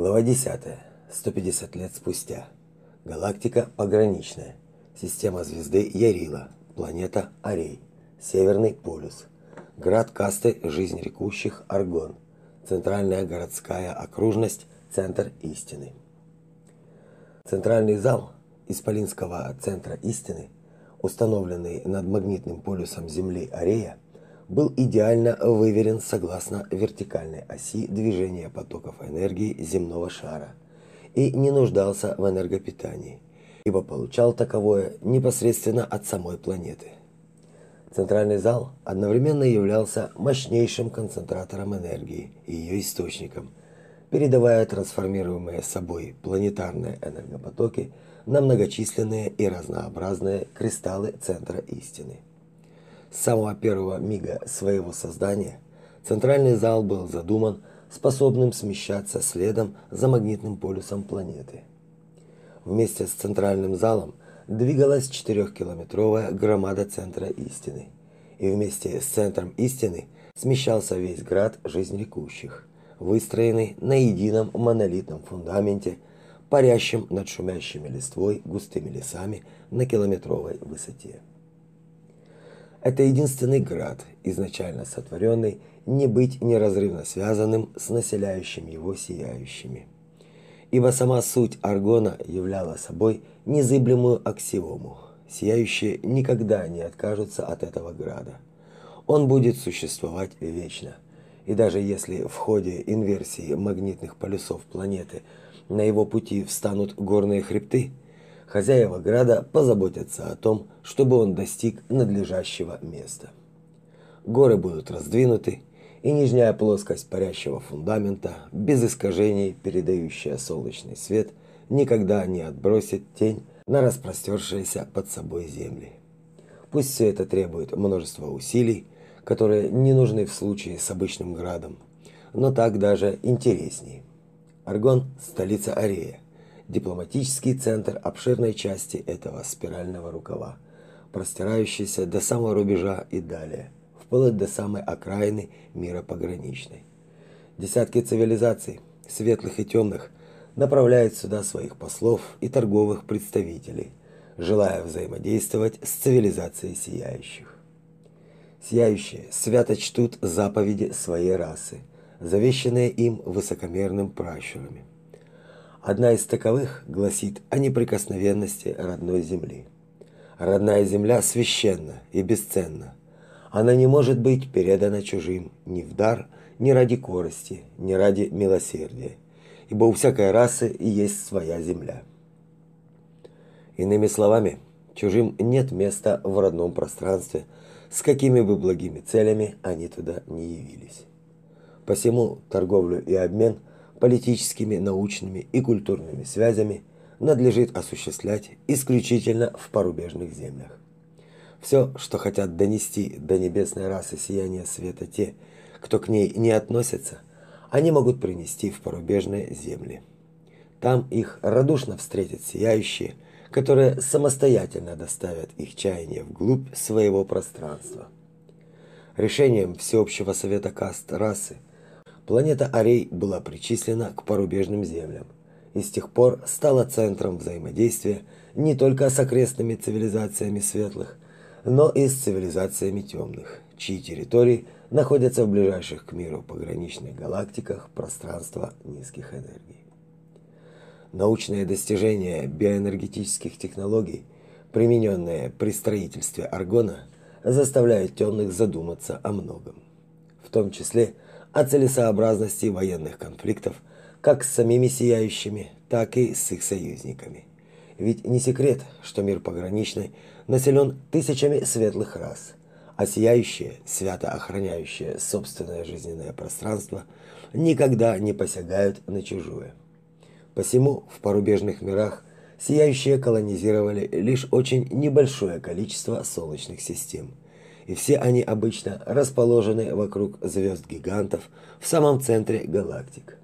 Глава 10. 150 лет спустя. Галактика пограничная. Система звезды Ярила. Планета Арей. Северный полюс. Град касты жизнь рекущих Аргон. Центральная городская окружность. Центр истины. Центральный зал Исполинского центра истины, установленный над магнитным полюсом Земли Арея, был идеально выверен согласно вертикальной оси движения потоков энергии земного шара и не нуждался в энергопитании, ибо получал таковое непосредственно от самой планеты. Центральный зал одновременно являлся мощнейшим концентратором энергии и ее источником, передавая трансформируемые собой планетарные энергопотоки на многочисленные и разнообразные кристаллы центра истины. С самого первого мига своего создания центральный зал был задуман способным смещаться следом за магнитным полюсом планеты. Вместе с центральным залом двигалась четырехкилометровая громада центра истины, и вместе с центром истины смещался весь град жизнерекущих, выстроенный на едином монолитном фундаменте, парящем над шумящими листвой густыми лесами на километровой высоте. Это единственный град, изначально сотворенный, не быть неразрывно связанным с населяющим его сияющими. Ибо сама суть аргона являла собой незыблемую аксиому. Сияющие никогда не откажутся от этого града. Он будет существовать вечно. И даже если в ходе инверсии магнитных полюсов планеты на его пути встанут горные хребты, хозяева града позаботятся о том, чтобы он достиг надлежащего места. Горы будут раздвинуты, и нижняя плоскость парящего фундамента, без искажений передающая солнечный свет, никогда не отбросит тень на распростершиеся под собой земли. Пусть все это требует множества усилий, которые не нужны в случае с обычным градом, но так даже интереснее. Аргон – столица Арея, дипломатический центр обширной части этого спирального рукава, простирающийся до самого рубежа и далее, вплоть до самой окраины мира пограничной. Десятки цивилизаций, светлых и темных, направляют сюда своих послов и торговых представителей, желая взаимодействовать с цивилизацией сияющих. Сияющие свято чтут заповеди своей расы, завещанные им высокомерным пращурами. Одна из таковых гласит о неприкосновенности родной земли. Родная земля священна и бесценна. Она не может быть передана чужим ни в дар, ни ради корысти, ни ради милосердия, ибо у всякой расы есть своя земля. Иными словами, чужим нет места в родном пространстве, с какими бы благими целями они туда не явились. Посему торговлю и обмен – политическими, научными и культурными связями надлежит осуществлять исключительно в порубежных землях. Все, что хотят донести до небесной расы сияние света те, кто к ней не относится, они могут принести в порубежные земли. Там их радушно встретят сияющие, которые самостоятельно доставят их чаяние вглубь своего пространства. Решением всеобщего совета каст расы – Планета Арей была причислена к порубежным землям и с тех пор стала центром взаимодействия не только с окрестными цивилизациями светлых, но и с цивилизациями темных, чьи территории находятся в ближайших к миру пограничных галактиках пространства низких энергий. Научные достижения биоэнергетических технологий, примененные при строительстве аргона, заставляют темных задуматься о многом, в том числе о целесообразности военных конфликтов как с самими сияющими, так и с их союзниками. Ведь не секрет, что мир пограничный населен тысячами светлых рас, а сияющие, свято охраняющие собственное жизненное пространство, никогда не посягают на чужое. Посему в порубежных мирах сияющие колонизировали лишь очень небольшое количество солнечных систем – и все они обычно расположены вокруг звезд-гигантов в самом центре галактик.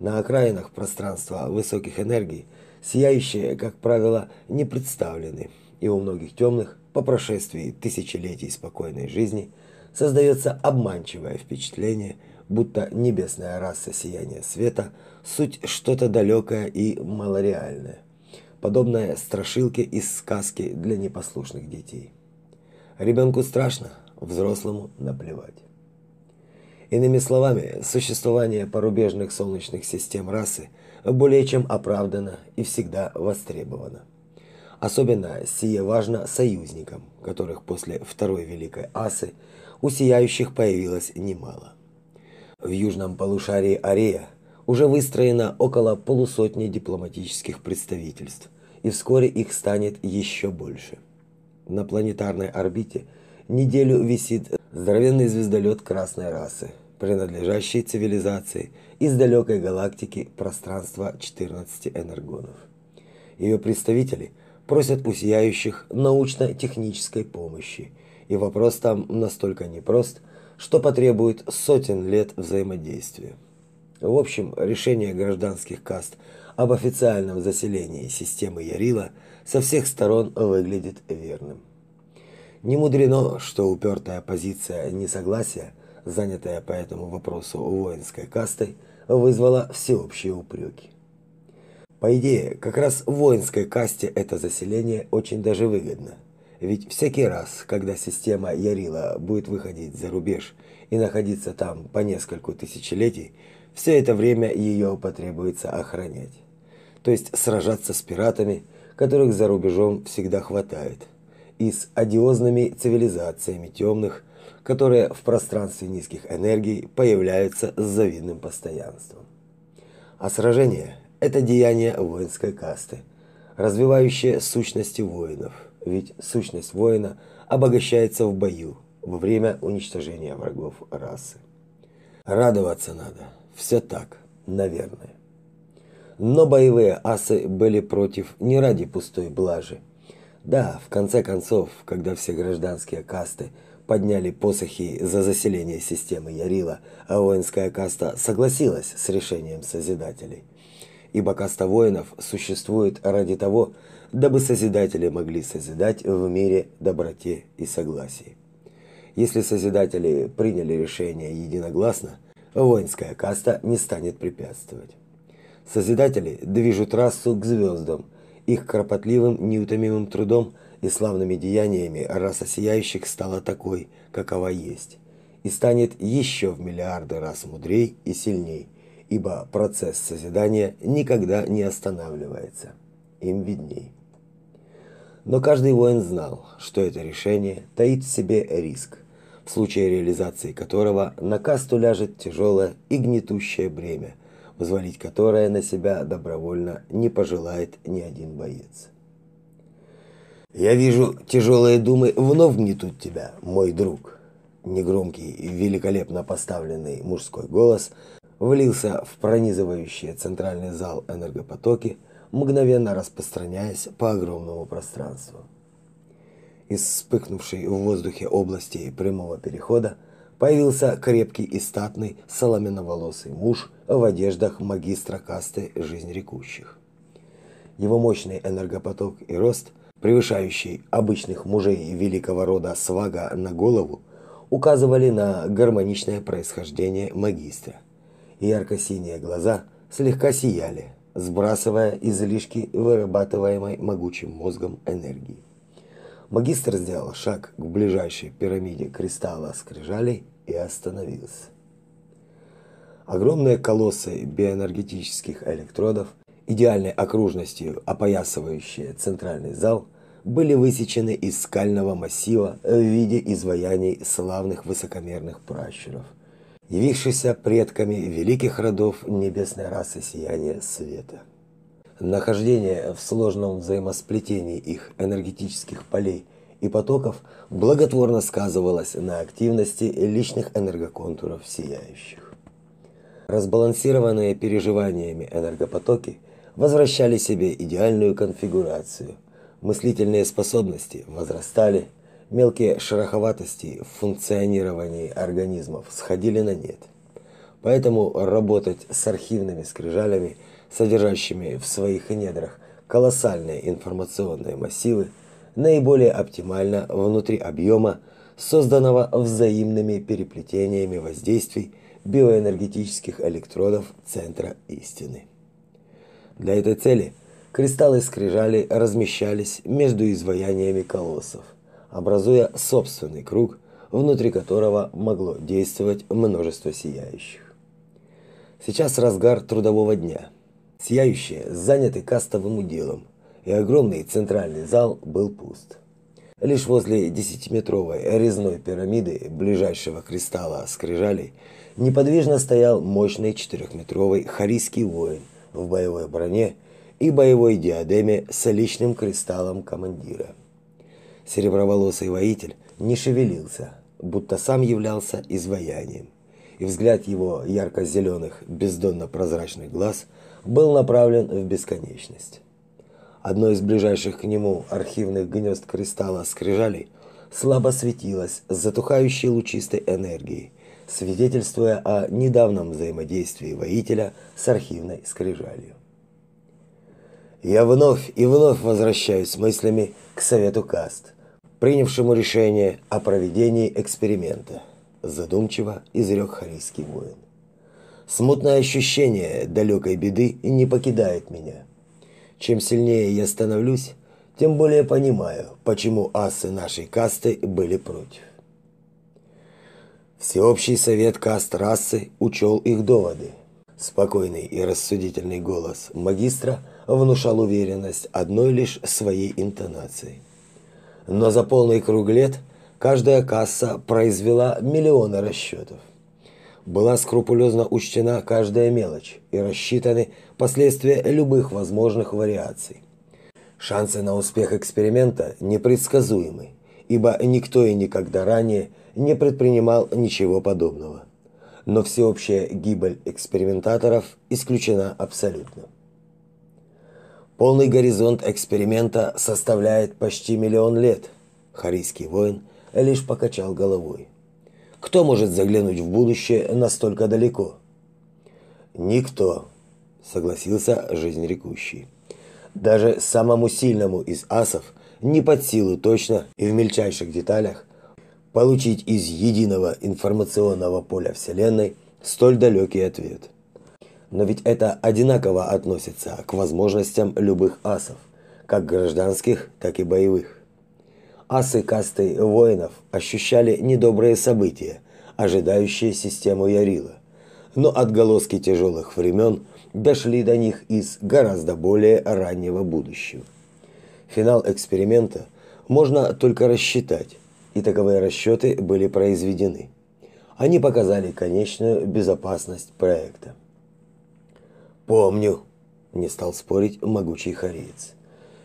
На окраинах пространства высоких энергий сияющие, как правило, не представлены, и у многих темных по прошествии тысячелетий спокойной жизни создается обманчивое впечатление, будто небесная раса сияния света суть что-то далекое и малореальное, подобное страшилке из сказки для непослушных детей. Ребенку страшно, взрослому наплевать. Иными словами, существование порубежных солнечных систем расы более чем оправдано и всегда востребовано. Особенно сие важно союзникам, которых после Второй Великой Асы у сияющих появилось немало. В южном полушарии Арея уже выстроено около полусотни дипломатических представительств, и вскоре их станет еще больше. На планетарной орбите неделю висит здоровенный звездолет красной расы, принадлежащий цивилизации из далекой галактики пространства 14 энергонов. Ее представители просят у сияющих научно-технической помощи, и вопрос там настолько непрост, что потребует сотен лет взаимодействия. В общем, решение гражданских каст об официальном заселении системы Ярила со всех сторон выглядит верным. Не мудрено, что упертая позиция несогласия, занятая по этому вопросу воинской кастой, вызвала всеобщие упреки. По идее, как раз воинской касте это заселение очень даже выгодно. Ведь всякий раз, когда система Ярила будет выходить за рубеж и находиться там по нескольку тысячелетий, все это время ее потребуется охранять. То есть сражаться с пиратами, которых за рубежом всегда хватает, и с одиозными цивилизациями темных, которые в пространстве низких энергий появляются с завидным постоянством. А сражение – это деяние воинской касты, развивающее сущности воинов, ведь сущность воина обогащается в бою во время уничтожения врагов расы. Радоваться надо, все так, наверное. Но боевые асы были против не ради пустой блажи. Да, в конце концов, когда все гражданские касты подняли посохи за заселение системы Ярила, а воинская каста согласилась с решением Созидателей. Ибо каста воинов существует ради того, дабы Созидатели могли созидать в мире доброте и согласии. Если Созидатели приняли решение единогласно, воинская каста не станет препятствовать. Созидатели движут расу к звездам, их кропотливым, неутомимым трудом и славными деяниями раса сияющих стала такой, какова есть, и станет еще в миллиарды раз мудрей и сильней, ибо процесс созидания никогда не останавливается. Им видней. Но каждый воин знал, что это решение таит в себе риск, в случае реализации которого на касту ляжет тяжелое и гнетущее бремя, взвалить которое на себя добровольно не пожелает ни один боец. Я вижу, тяжелые думы вновь гнетут тебя, мой друг. Негромкий и великолепно поставленный мужской голос влился в пронизывающий центральный зал энергопотоки, мгновенно распространяясь по огромному пространству. Из вспыхнувшей в воздухе области прямого перехода появился крепкий и статный соломенноволосый муж в одеждах магистра касты жизнерекущих. Его мощный энергопоток и рост – превышающий обычных мужей великого рода Свага на голову, указывали на гармоничное происхождение магистра. Ярко-синие глаза слегка сияли, сбрасывая излишки вырабатываемой могучим мозгом энергии. Магистр сделал шаг к ближайшей пирамиде кристалла скрижалей и остановился. Огромные колоссы биоэнергетических электродов идеальной окружностью опоясывающие центральный зал, были высечены из скального массива в виде изваяний славных высокомерных пращуров, явившихся предками великих родов небесной расы сияния света. Нахождение в сложном взаимосплетении их энергетических полей и потоков благотворно сказывалось на активности личных энергоконтуров сияющих. Разбалансированные переживаниями энергопотоки возвращали себе идеальную конфигурацию. Мыслительные способности возрастали, мелкие шероховатости в функционировании организмов сходили на нет. Поэтому работать с архивными скрижалями, содержащими в своих недрах колоссальные информационные массивы, наиболее оптимально внутри объема, созданного взаимными переплетениями воздействий биоэнергетических электродов центра истины. Для этой цели кристаллы скрижали размещались между изваяниями колоссов, образуя собственный круг, внутри которого могло действовать множество сияющих. Сейчас разгар трудового дня. Сияющие заняты кастовым уделом, и огромный центральный зал был пуст. Лишь возле десятиметровой резной пирамиды ближайшего кристалла скрижалей неподвижно стоял мощный четырехметровый харийский воин в боевой броне и боевой диадеме с личным кристаллом командира. Сереброволосый воитель не шевелился, будто сам являлся изваянием, и взгляд его ярко-зеленых, бездонно-прозрачных глаз был направлен в бесконечность. Одно из ближайших к нему архивных гнезд кристалла скрижалей слабо светилось с затухающей лучистой энергией, свидетельствуя о недавнем взаимодействии воителя с архивной скрижалью. Я вновь и вновь возвращаюсь мыслями к совету каст, принявшему решение о проведении эксперимента, задумчиво изрек харийский воин. Смутное ощущение далекой беды не покидает меня – чем сильнее я становлюсь, тем более понимаю, почему асы нашей касты были против. Всеобщий совет каст расы учел их доводы. Спокойный и рассудительный голос магистра внушал уверенность одной лишь своей интонацией. Но за полный круг лет каждая касса произвела миллионы расчетов была скрупулезно учтена каждая мелочь и рассчитаны последствия любых возможных вариаций. Шансы на успех эксперимента непредсказуемы, ибо никто и никогда ранее не предпринимал ничего подобного. Но всеобщая гибель экспериментаторов исключена абсолютно. Полный горизонт эксперимента составляет почти миллион лет. Харийский воин лишь покачал головой. Кто может заглянуть в будущее настолько далеко? Никто, согласился жизнерекущий. Даже самому сильному из асов не под силу точно и в мельчайших деталях получить из единого информационного поля Вселенной столь далекий ответ. Но ведь это одинаково относится к возможностям любых асов, как гражданских, так и боевых асы касты воинов ощущали недобрые события, ожидающие систему Ярила. Но отголоски тяжелых времен дошли до них из гораздо более раннего будущего. Финал эксперимента можно только рассчитать, и таковые расчеты были произведены. Они показали конечную безопасность проекта. «Помню», – не стал спорить могучий хариец.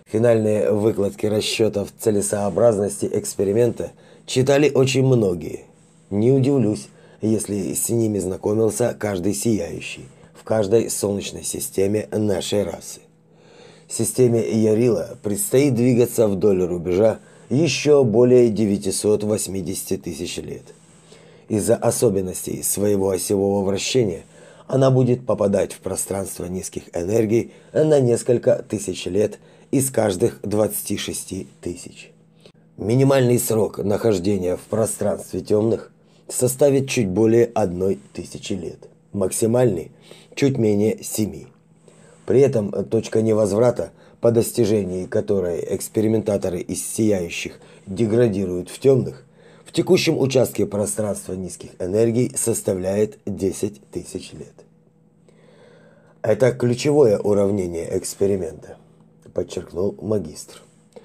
Финальные выкладки расчетов целесообразности эксперимента читали очень многие. Не удивлюсь, если с ними знакомился каждый сияющий в каждой солнечной системе нашей расы. Системе Ярила предстоит двигаться вдоль рубежа еще более 980 тысяч лет. Из-за особенностей своего осевого вращения она будет попадать в пространство низких энергий на несколько тысяч лет – из каждых 26 тысяч. Минимальный срок нахождения в пространстве темных составит чуть более одной тысячи лет, максимальный – чуть менее семи. При этом точка невозврата, по достижении которой экспериментаторы из сияющих деградируют в темных, в текущем участке пространства низких энергий составляет 10 тысяч лет. Это ключевое уравнение эксперимента подчеркнул магистр.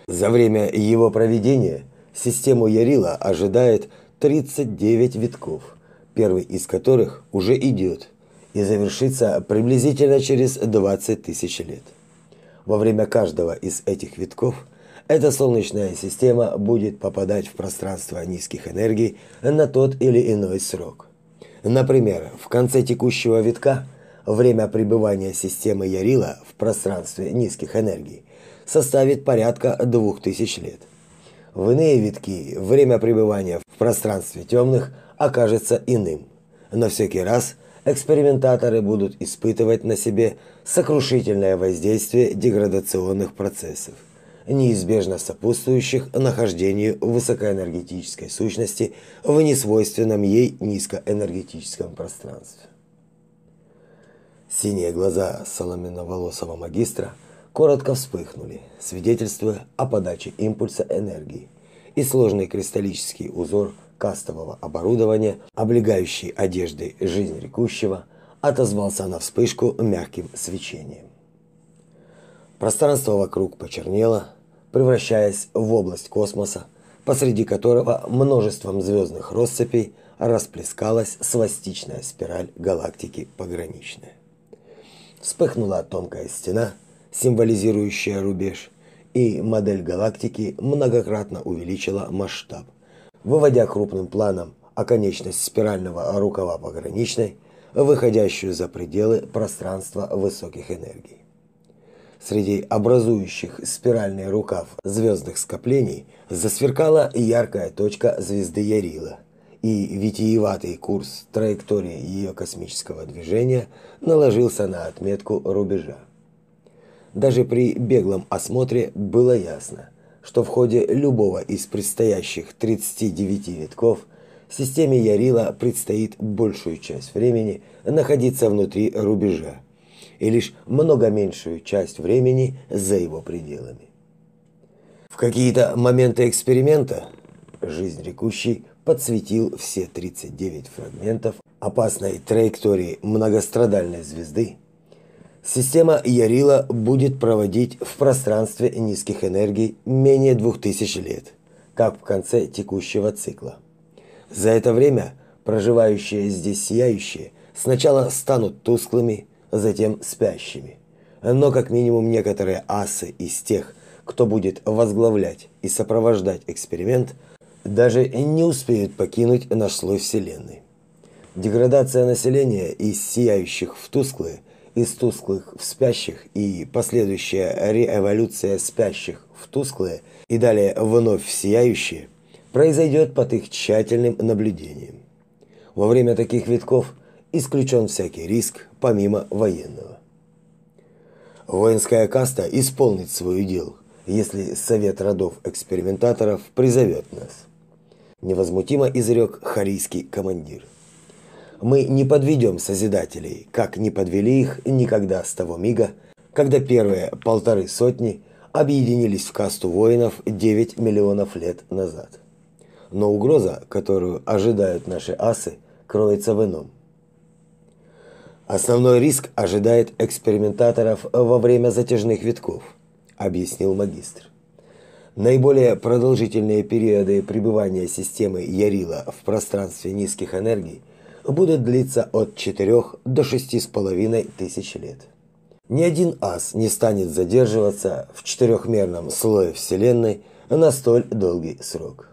За время его проведения систему Ярила ожидает 39 витков, первый из которых уже идет и завершится приблизительно через 20 тысяч лет. Во время каждого из этих витков эта солнечная система будет попадать в пространство низких энергий на тот или иной срок. Например, в конце текущего витка – время пребывания системы Ярила в пространстве низких энергий составит порядка 2000 лет. В иные витки время пребывания в пространстве темных окажется иным. Но всякий раз экспериментаторы будут испытывать на себе сокрушительное воздействие деградационных процессов, неизбежно сопутствующих нахождению высокоэнергетической сущности в несвойственном ей низкоэнергетическом пространстве. Синие глаза соломенно-волосого магистра коротко вспыхнули, свидетельствуя о подаче импульса энергии, и сложный кристаллический узор кастового оборудования, облегающий одеждой жизнь рекущего, отозвался на вспышку мягким свечением. Пространство вокруг почернело, превращаясь в область космоса, посреди которого множеством звездных россыпей расплескалась свастичная спираль галактики пограничная. Вспыхнула тонкая стена, символизирующая рубеж, и модель галактики многократно увеличила масштаб, выводя крупным планом оконечность спирального рукава пограничной, выходящую за пределы пространства высоких энергий. Среди образующих спиральный рукав звездных скоплений засверкала яркая точка звезды Ярила, и витиеватый курс траектории ее космического движения наложился на отметку рубежа. Даже при беглом осмотре было ясно, что в ходе любого из предстоящих 39 витков системе Ярила предстоит большую часть времени находиться внутри рубежа, и лишь много меньшую часть времени за его пределами. В какие-то моменты эксперимента жизнь рекущий подсветил все 39 фрагментов опасной траектории многострадальной звезды. Система Ярила будет проводить в пространстве низких энергий менее 2000 лет, как в конце текущего цикла. За это время проживающие здесь сияющие сначала станут тусклыми, затем спящими. Но как минимум некоторые асы из тех, кто будет возглавлять и сопровождать эксперимент, даже не успеют покинуть наш слой Вселенной. Деградация населения из сияющих в тусклые, из тусклых в спящих и последующая реэволюция спящих в тусклые и далее вновь в сияющие произойдет под их тщательным наблюдением. Во время таких витков – исключен всякий риск помимо военного. Воинская каста исполнит свое дело, если совет родов экспериментаторов призовет нас. Невозмутимо изрек харийский командир. Мы не подведем созидателей, как не подвели их никогда с того мига, когда первые полторы сотни объединились в касту воинов 9 миллионов лет назад. Но угроза, которую ожидают наши асы, кроется в ином. Основной риск ожидает экспериментаторов во время затяжных витков, объяснил магистр. Наиболее продолжительные периоды пребывания системы Ярила в пространстве низких энергий будут длиться от 4 до 6,5 тысяч лет. Ни один ас не станет задерживаться в четырехмерном слое Вселенной на столь долгий срок.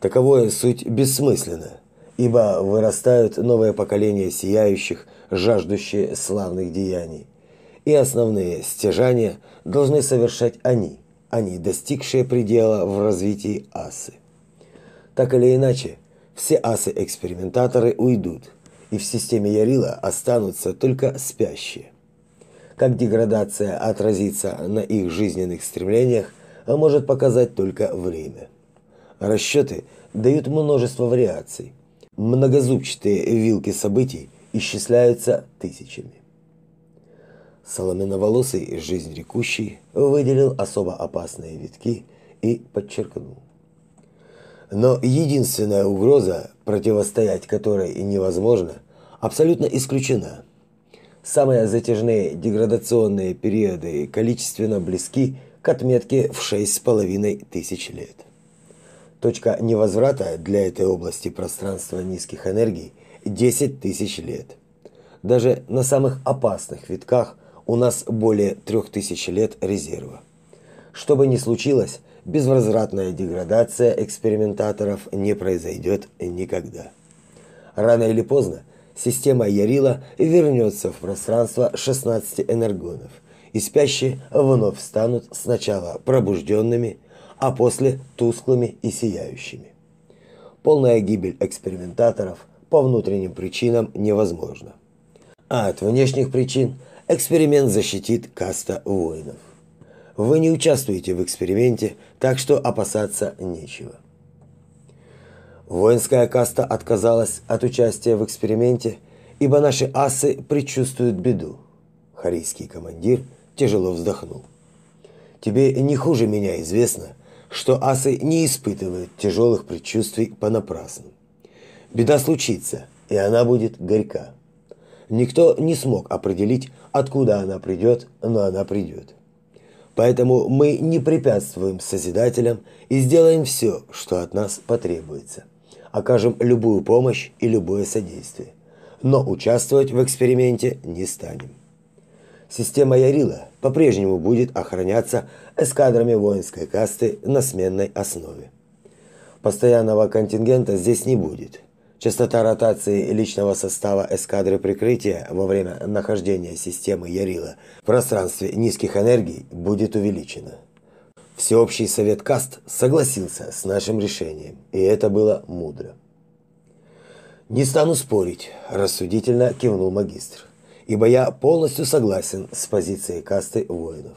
Таковое суть бессмысленно, ибо вырастают новые поколения сияющих, жаждущие славных деяний. И основные стяжания должны совершать они, они достигшие предела в развитии асы. Так или иначе, все асы-экспериментаторы уйдут, и в системе Ярила останутся только спящие. Как деградация отразится на их жизненных стремлениях, может показать только время. Расчеты дают множество вариаций. Многозубчатые вилки событий исчисляются тысячами. Соломенноволосый жизнь рекущий выделил особо опасные витки и подчеркнул. Но единственная угроза, противостоять которой невозможно, абсолютно исключена. Самые затяжные деградационные периоды количественно близки к отметке в шесть с половиной тысяч лет. Точка невозврата для этой области пространства низких энергий – 10 тысяч лет. Даже на самых опасных витках у нас более 3000 лет резерва. Что бы ни случилось, безвозвратная деградация экспериментаторов не произойдет никогда. Рано или поздно система Ярила вернется в пространство 16 энергонов, и спящие вновь станут сначала пробужденными, а после тусклыми и сияющими. Полная гибель экспериментаторов – по внутренним причинам невозможно. А от внешних причин эксперимент защитит каста воинов. Вы не участвуете в эксперименте, так что опасаться нечего. Воинская каста отказалась от участия в эксперименте, ибо наши асы предчувствуют беду. Харийский командир тяжело вздохнул. Тебе не хуже меня известно, что асы не испытывают тяжелых предчувствий понапрасну. Беда случится, и она будет горька. Никто не смог определить, откуда она придет, но она придет. Поэтому мы не препятствуем Созидателям и сделаем все, что от нас потребуется. Окажем любую помощь и любое содействие. Но участвовать в эксперименте не станем. Система Ярила по-прежнему будет охраняться эскадрами воинской касты на сменной основе. Постоянного контингента здесь не будет. Частота ротации личного состава эскадры прикрытия во время нахождения системы Ярила в пространстве низких энергий будет увеличена. Всеобщий совет каст согласился с нашим решением, и это было мудро. Не стану спорить, рассудительно кивнул магистр, ибо я полностью согласен с позицией касты воинов.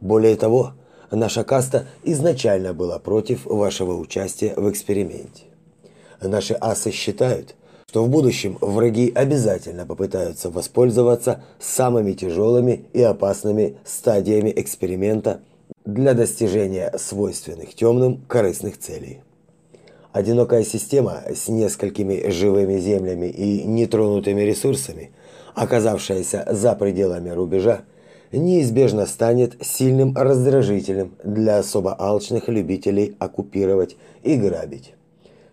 Более того, наша каста изначально была против вашего участия в эксперименте. Наши асы считают, что в будущем враги обязательно попытаются воспользоваться самыми тяжелыми и опасными стадиями эксперимента для достижения свойственных темным корыстных целей. Одинокая система с несколькими живыми землями и нетронутыми ресурсами, оказавшаяся за пределами рубежа, неизбежно станет сильным раздражителем для особо алчных любителей оккупировать и грабить.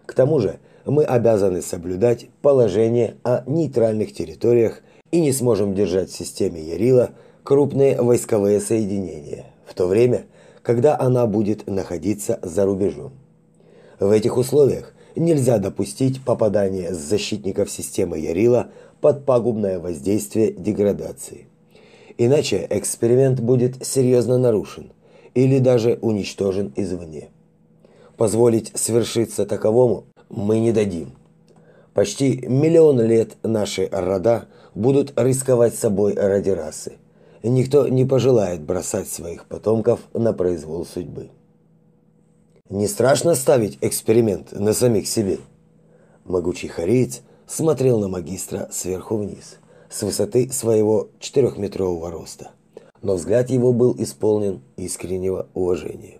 К тому же мы обязаны соблюдать положение о нейтральных территориях и не сможем держать в системе Ярила крупные войсковые соединения, в то время, когда она будет находиться за рубежом. В этих условиях нельзя допустить попадания защитников системы Ярила под пагубное воздействие деградации. Иначе эксперимент будет серьезно нарушен или даже уничтожен извне. Позволить свершиться таковому мы не дадим. Почти миллион лет наши рода будут рисковать собой ради расы. Никто не пожелает бросать своих потомков на произвол судьбы. Не страшно ставить эксперимент на самих себе. Могучий хариец смотрел на магистра сверху вниз, с высоты своего четырехметрового роста. Но взгляд его был исполнен искреннего уважения.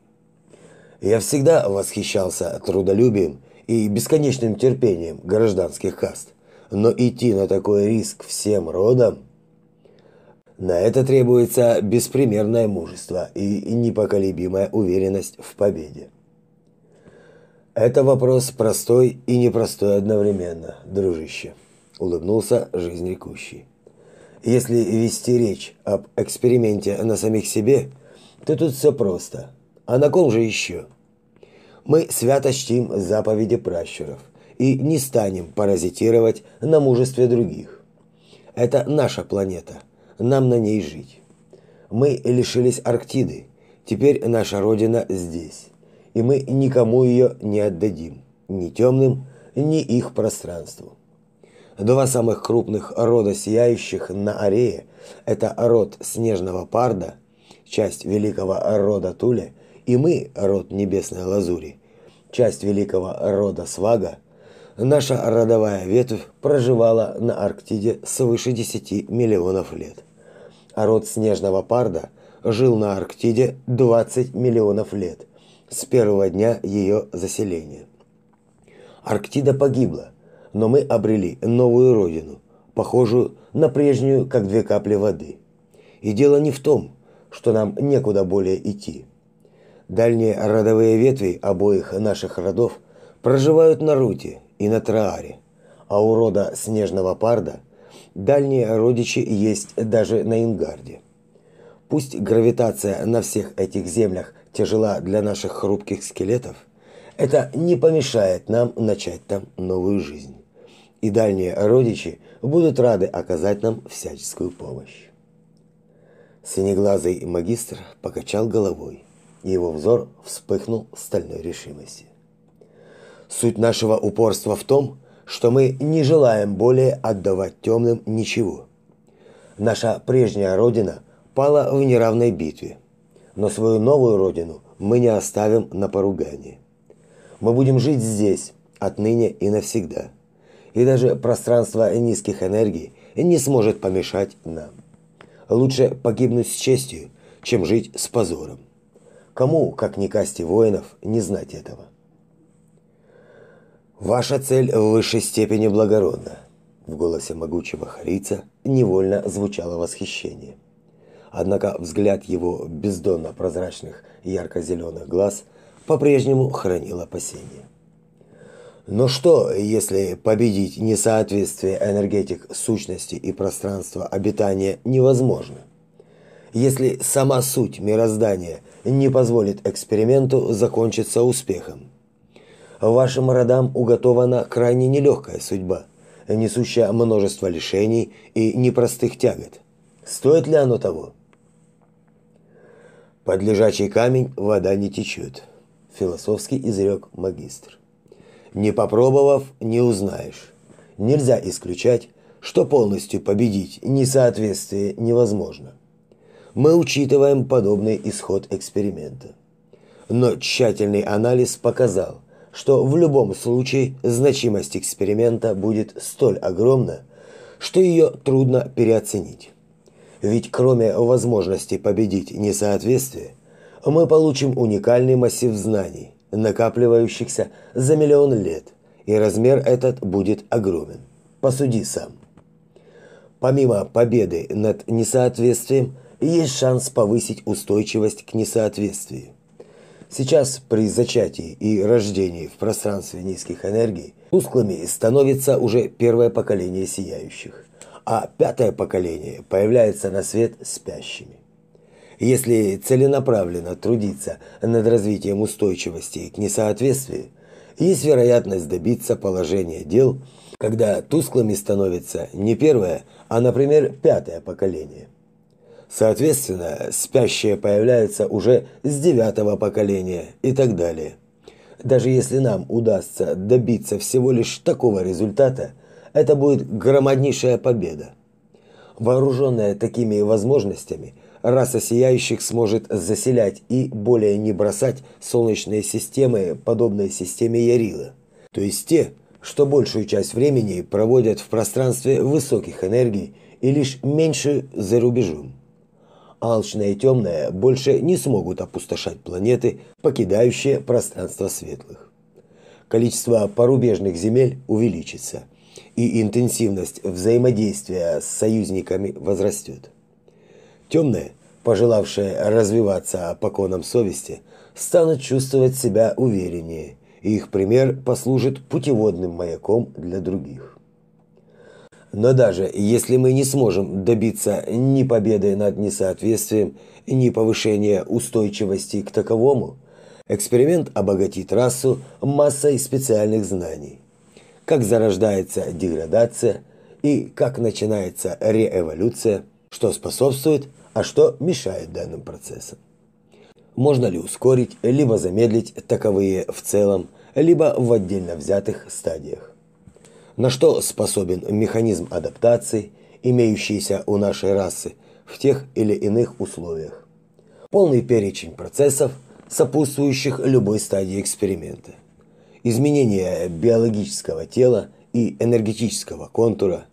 Я всегда восхищался трудолюбием и бесконечным терпением гражданских каст. Но идти на такой риск всем родом... На это требуется беспримерное мужество и непоколебимая уверенность в победе. Это вопрос простой и непростой одновременно, дружище, улыбнулся жизнерекущий. Если вести речь об эксперименте на самих себе, то тут все просто. А на ком же еще? Мы свято чтим заповеди пращуров и не станем паразитировать на мужестве других. Это наша планета, нам на ней жить. Мы лишились Арктиды, теперь наша родина здесь, и мы никому ее не отдадим, ни темным, ни их пространству. Два самых крупных рода сияющих на Арее – это род Снежного Парда, часть великого рода Туле и мы, род Небесной Лазури, часть великого рода Свага, наша родовая ветвь проживала на Арктиде свыше 10 миллионов лет. А род Снежного Парда жил на Арктиде 20 миллионов лет с первого дня ее заселения. Арктида погибла, но мы обрели новую родину, похожую на прежнюю, как две капли воды. И дело не в том, что нам некуда более идти. Дальние родовые ветви обоих наших родов проживают на Руте и на Трааре, а у рода Снежного Парда дальние родичи есть даже на Ингарде. Пусть гравитация на всех этих землях тяжела для наших хрупких скелетов, это не помешает нам начать там новую жизнь. И дальние родичи будут рады оказать нам всяческую помощь. Синеглазый магистр покачал головой и его взор вспыхнул стальной решимостью. Суть нашего упорства в том, что мы не желаем более отдавать темным ничего. Наша прежняя родина пала в неравной битве. но свою новую родину мы не оставим на поругание. Мы будем жить здесь, отныне и навсегда. И даже пространство низких энергий не сможет помешать нам. Лучше погибнуть с честью, чем жить с позором. Кому, как не касте воинов, не знать этого? Ваша цель в высшей степени благородна. В голосе могучего харица невольно звучало восхищение. Однако взгляд его бездонно прозрачных ярко-зеленых глаз по-прежнему хранил опасения. Но что, если победить несоответствие энергетик сущности и пространства обитания невозможно? Если сама суть мироздания не позволит эксперименту закончиться успехом? Вашим родам уготована крайне нелегкая судьба, несущая множество лишений и непростых тягот. Стоит ли оно того? Под лежачий камень вода не течет, философски изрек магистр. Не попробовав, не узнаешь. Нельзя исключать, что полностью победить несоответствие невозможно. Мы учитываем подобный исход эксперимента. Но тщательный анализ показал, что в любом случае значимость эксперимента будет столь огромна, что ее трудно переоценить. Ведь кроме возможности победить несоответствие, мы получим уникальный массив знаний, накапливающихся за миллион лет, и размер этот будет огромен. Посуди сам. Помимо победы над несоответствием, есть шанс повысить устойчивость к несоответствию. Сейчас при зачатии и рождении в пространстве низких энергий тусклыми становится уже первое поколение сияющих, а пятое поколение появляется на свет спящими. Если целенаправленно трудиться над развитием устойчивости к несоответствию, есть вероятность добиться положения дел, когда тусклыми становится не первое, а, например, пятое поколение. Соответственно, спящие появляются уже с девятого поколения и так далее. Даже если нам удастся добиться всего лишь такого результата, это будет громаднейшая победа. Вооруженная такими возможностями – раса сияющих сможет заселять и более не бросать солнечные системы, подобные системе Ярила. То есть те, что большую часть времени проводят в пространстве высоких энергий и лишь меньше за рубежом. Алчные и темные больше не смогут опустошать планеты, покидающие пространство светлых. Количество порубежных земель увеличится, и интенсивность взаимодействия с союзниками возрастет. Темные, пожелавшие развиваться по конам совести, станут чувствовать себя увереннее, и их пример послужит путеводным маяком для других. Но даже если мы не сможем добиться ни победы над несоответствием, ни повышения устойчивости к таковому, эксперимент обогатит расу массой специальных знаний. Как зарождается деградация и как начинается реэволюция, что способствует а что мешает данным процессам. Можно ли ускорить, либо замедлить таковые в целом, либо в отдельно взятых стадиях. На что способен механизм адаптации, имеющийся у нашей расы в тех или иных условиях. Полный перечень процессов, сопутствующих любой стадии эксперимента. Изменение биологического тела и энергетического контура,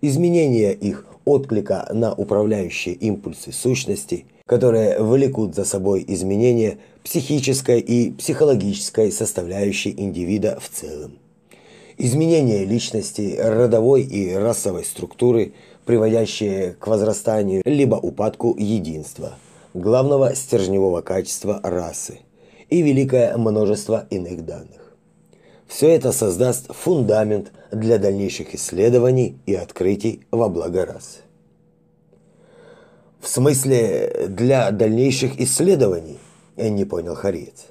изменение их отклика на управляющие импульсы сущности, которые влекут за собой изменения психической и психологической составляющей индивида в целом. Изменения личности, родовой и расовой структуры, приводящие к возрастанию либо упадку единства, главного стержневого качества расы и великое множество иных данных. Все это создаст фундамент для дальнейших исследований и открытий во благо расы. В смысле, для дальнейших исследований? Я не понял Хариец.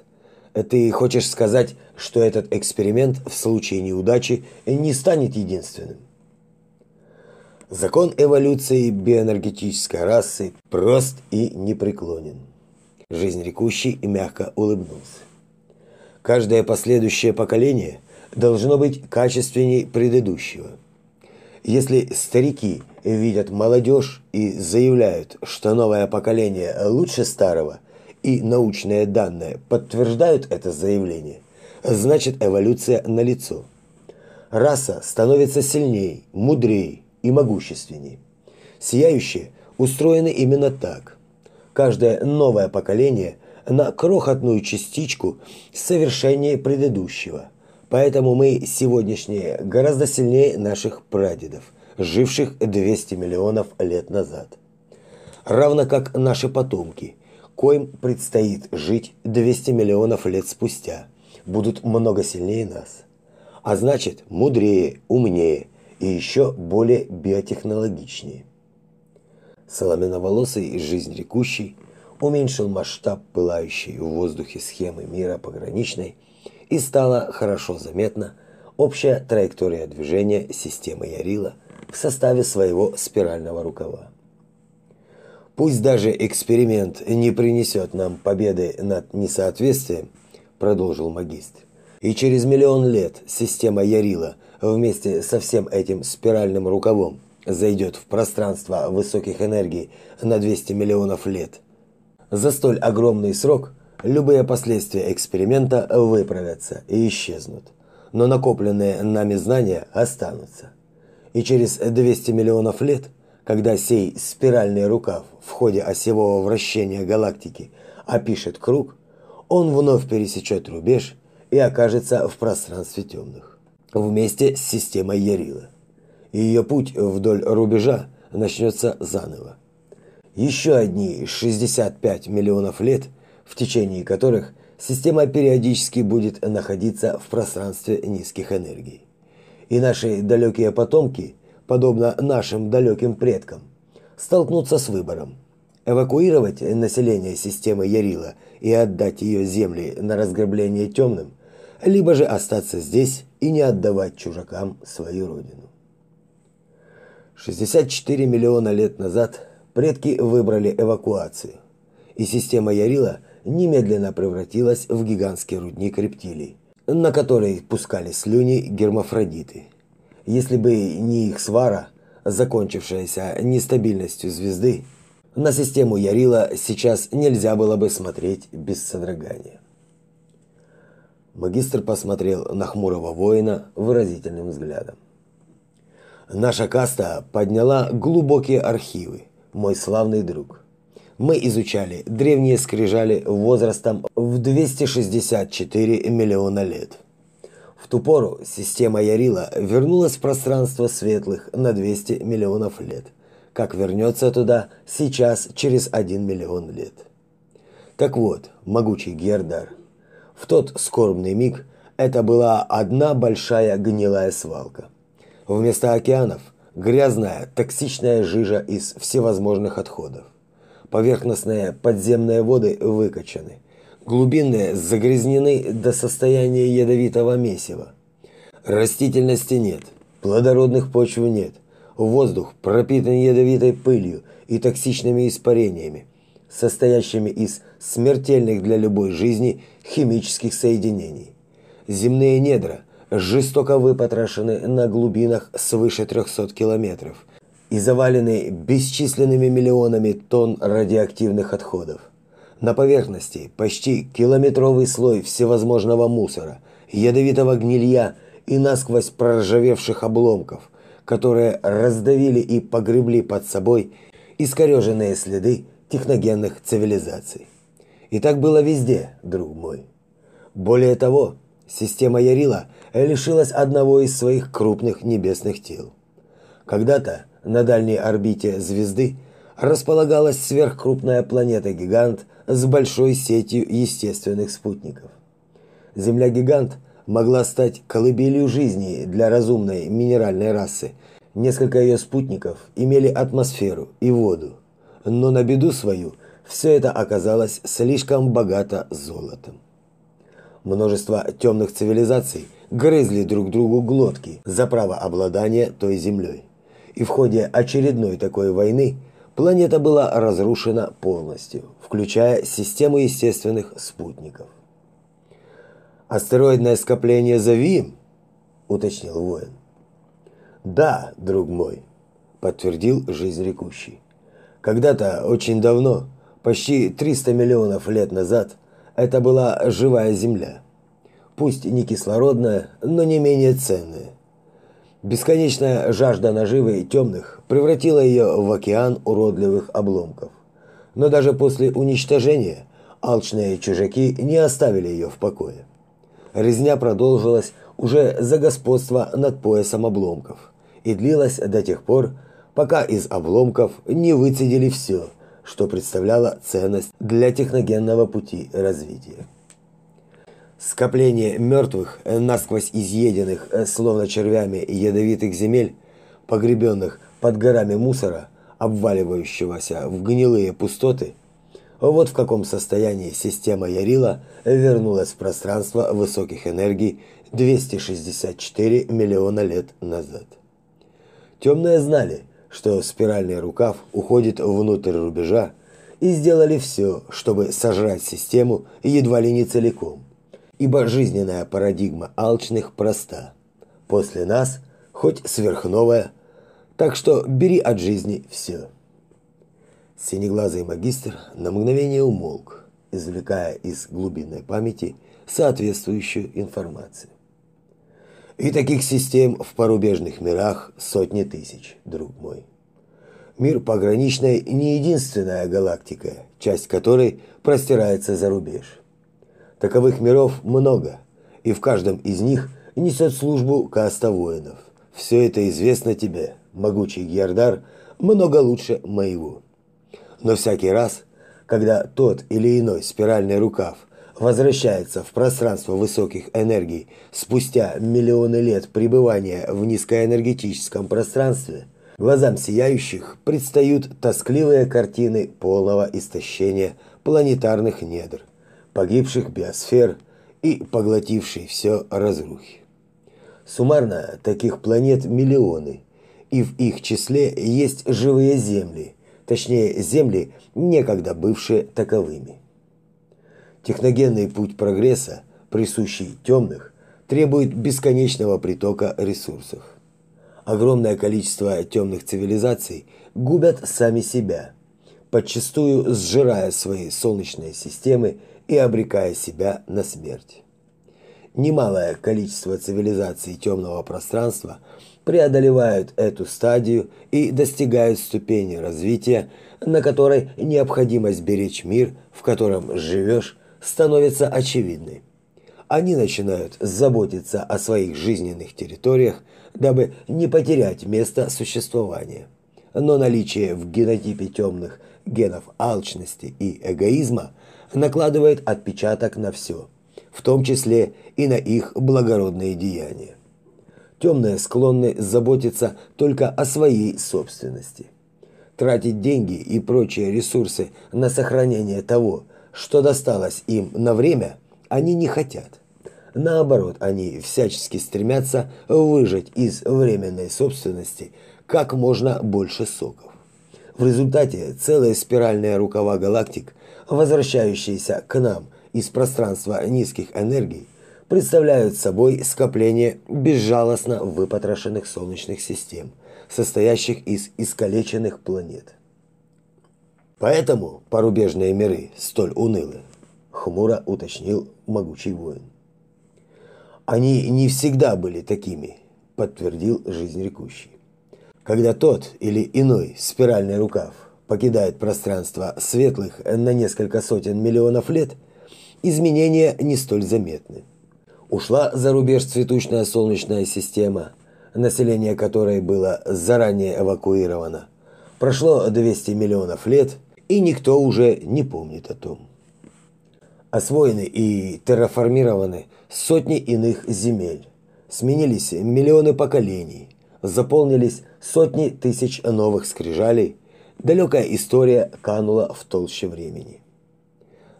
Ты хочешь сказать, что этот эксперимент в случае неудачи не станет единственным? Закон эволюции биоэнергетической расы прост и непреклонен. Жизнь рекущий мягко улыбнулся. Каждое последующее поколение должно быть качественней предыдущего. Если старики видят молодежь и заявляют, что новое поколение лучше старого и научные данные подтверждают это заявление, значит эволюция налицо. Раса становится сильнее, мудрее и могущественнее. Сияющие устроены именно так. Каждое новое поколение на крохотную частичку совершеннее предыдущего. Поэтому мы сегодняшние гораздо сильнее наших прадедов, живших 200 миллионов лет назад. Равно как наши потомки, коим предстоит жить 200 миллионов лет спустя, будут много сильнее нас. А значит, мудрее, умнее и еще более биотехнологичнее. Соломенноволосый жизнь рекущий уменьшил масштаб пылающей в воздухе схемы мира пограничной, и стала хорошо заметна общая траектория движения системы Ярила в составе своего спирального рукава. Пусть даже эксперимент не принесет нам победы над несоответствием, продолжил магистр. И через миллион лет система Ярила вместе со всем этим спиральным рукавом зайдет в пространство высоких энергий на 200 миллионов лет. За столь огромный срок любые последствия эксперимента выправятся и исчезнут, но накопленные нами знания останутся. И через 200 миллионов лет, когда сей спиральный рукав в ходе осевого вращения галактики опишет круг, он вновь пересечет рубеж и окажется в пространстве темных, вместе с системой Ярила ее путь вдоль рубежа начнется заново. Еще одни 65 миллионов лет, в течение которых система периодически будет находиться в пространстве низких энергий. И наши далекие потомки, подобно нашим далеким предкам, столкнутся с выбором эвакуировать население системы Ярила и отдать ее земли на разграбление темным, либо же остаться здесь и не отдавать чужакам свою родину. 64 миллиона лет назад предки выбрали эвакуацию, и система Ярила немедленно превратилась в гигантский рудник рептилий, на который пускали слюни гермафродиты. Если бы не их свара, закончившаяся нестабильностью звезды, на систему Ярила сейчас нельзя было бы смотреть без содрогания. Магистр посмотрел на хмурого воина выразительным взглядом. Наша каста подняла глубокие архивы, мой славный друг. Мы изучали древние скрижали возрастом в 264 миллиона лет. В ту пору система Ярила вернулась в пространство светлых на 200 миллионов лет, как вернется туда сейчас через 1 миллион лет. Так вот, могучий Гердар, в тот скорбный миг это была одна большая гнилая свалка – Вместо океанов грязная, токсичная жижа из всевозможных отходов. Поверхностные подземные воды выкачаны, глубинные загрязнены до состояния ядовитого месива. Растительности нет, плодородных почв нет. Воздух пропитан ядовитой пылью и токсичными испарениями, состоящими из смертельных для любой жизни химических соединений. Земные недра жестоко выпотрошены на глубинах свыше 300 километров и завалены бесчисленными миллионами тонн радиоактивных отходов. На поверхности почти километровый слой всевозможного мусора, ядовитого гнилья и насквозь проржавевших обломков, которые раздавили и погребли под собой искореженные следы техногенных цивилизаций. И так было везде, друг мой. Более того, система Ярила – лишилась одного из своих крупных небесных тел. Когда-то на дальней орбите звезды располагалась сверхкрупная планета-гигант с большой сетью естественных спутников. Земля-гигант могла стать колыбелью жизни для разумной минеральной расы. Несколько ее спутников имели атмосферу и воду, но на беду свою все это оказалось слишком богато золотом. Множество темных цивилизаций – грызли друг другу глотки за право обладания той землей. И в ходе очередной такой войны планета была разрушена полностью, включая систему естественных спутников. «Астероидное скопление Завим?» – уточнил воин. «Да, друг мой», – подтвердил жизнь рекущий. «Когда-то, очень давно, Почти 300 миллионов лет назад это была живая Земля. Пусть не кислородная, но не менее ценная. Бесконечная жажда наживы темных превратила ее в океан уродливых обломков. Но даже после уничтожения алчные чужаки не оставили ее в покое. Резня продолжилась уже за господство над поясом обломков и длилась до тех пор, пока из обломков не выцедили все, что представляло ценность для техногенного пути развития. Скопление мертвых, насквозь изъеденных, словно червями, ядовитых земель, погребенных под горами мусора, обваливающегося в гнилые пустоты, вот в каком состоянии система Ярила вернулась в пространство высоких энергий 264 миллиона лет назад. Темные знали, что спиральный рукав уходит внутрь рубежа, и сделали все, чтобы сожрать систему едва ли не целиком. Ибо жизненная парадигма алчных проста. После нас хоть сверхновая, так что бери от жизни все. Синеглазый магистр на мгновение умолк, извлекая из глубинной памяти соответствующую информацию. И таких систем в порубежных мирах сотни тысяч, друг мой. Мир пограничной не единственная галактика, часть которой простирается за рубеж. Таковых миров много, и в каждом из них несет службу каста воинов. Все это известно тебе, могучий Гердар, много лучше моего. Но всякий раз, когда тот или иной спиральный рукав возвращается в пространство высоких энергий спустя миллионы лет пребывания в низкоэнергетическом пространстве, глазам сияющих предстают тоскливые картины полного истощения планетарных недр, погибших биосфер и поглотившей все разрухи. Суммарно таких планет миллионы, и в их числе есть живые земли, точнее земли, некогда бывшие таковыми. Техногенный путь прогресса, присущий темных, требует бесконечного притока ресурсов. Огромное количество темных цивилизаций губят сами себя, подчастую сжирая свои солнечные системы и обрекая себя на смерть. Немалое количество цивилизаций темного пространства преодолевают эту стадию и достигают ступени развития, на которой необходимость беречь мир, в котором живешь, становится очевидной. Они начинают заботиться о своих жизненных территориях, дабы не потерять место существования. Но наличие в генотипе темных генов алчности и эгоизма накладывает отпечаток на все, в том числе и на их благородные деяния. Темные склонны заботиться только о своей собственности. Тратить деньги и прочие ресурсы на сохранение того, что досталось им на время, они не хотят. Наоборот, они всячески стремятся выжать из временной собственности как можно больше соков. В результате целые спиральные рукава галактик, возвращающиеся к нам из пространства низких энергий, представляют собой скопление безжалостно выпотрошенных солнечных систем, состоящих из искалеченных планет. Поэтому порубежные миры столь унылы, хмуро уточнил могучий воин. Они не всегда были такими, подтвердил жизнь. Когда тот или иной спиральный рукав покидает пространство светлых на несколько сотен миллионов лет, изменения не столь заметны. Ушла за рубеж цветущная солнечная система, население которой было заранее эвакуировано. Прошло 200 миллионов лет – и никто уже не помнит о том. Освоены и терраформированы сотни иных земель, сменились миллионы поколений, заполнились сотни тысяч новых скрижалей, далекая история канула в толще времени.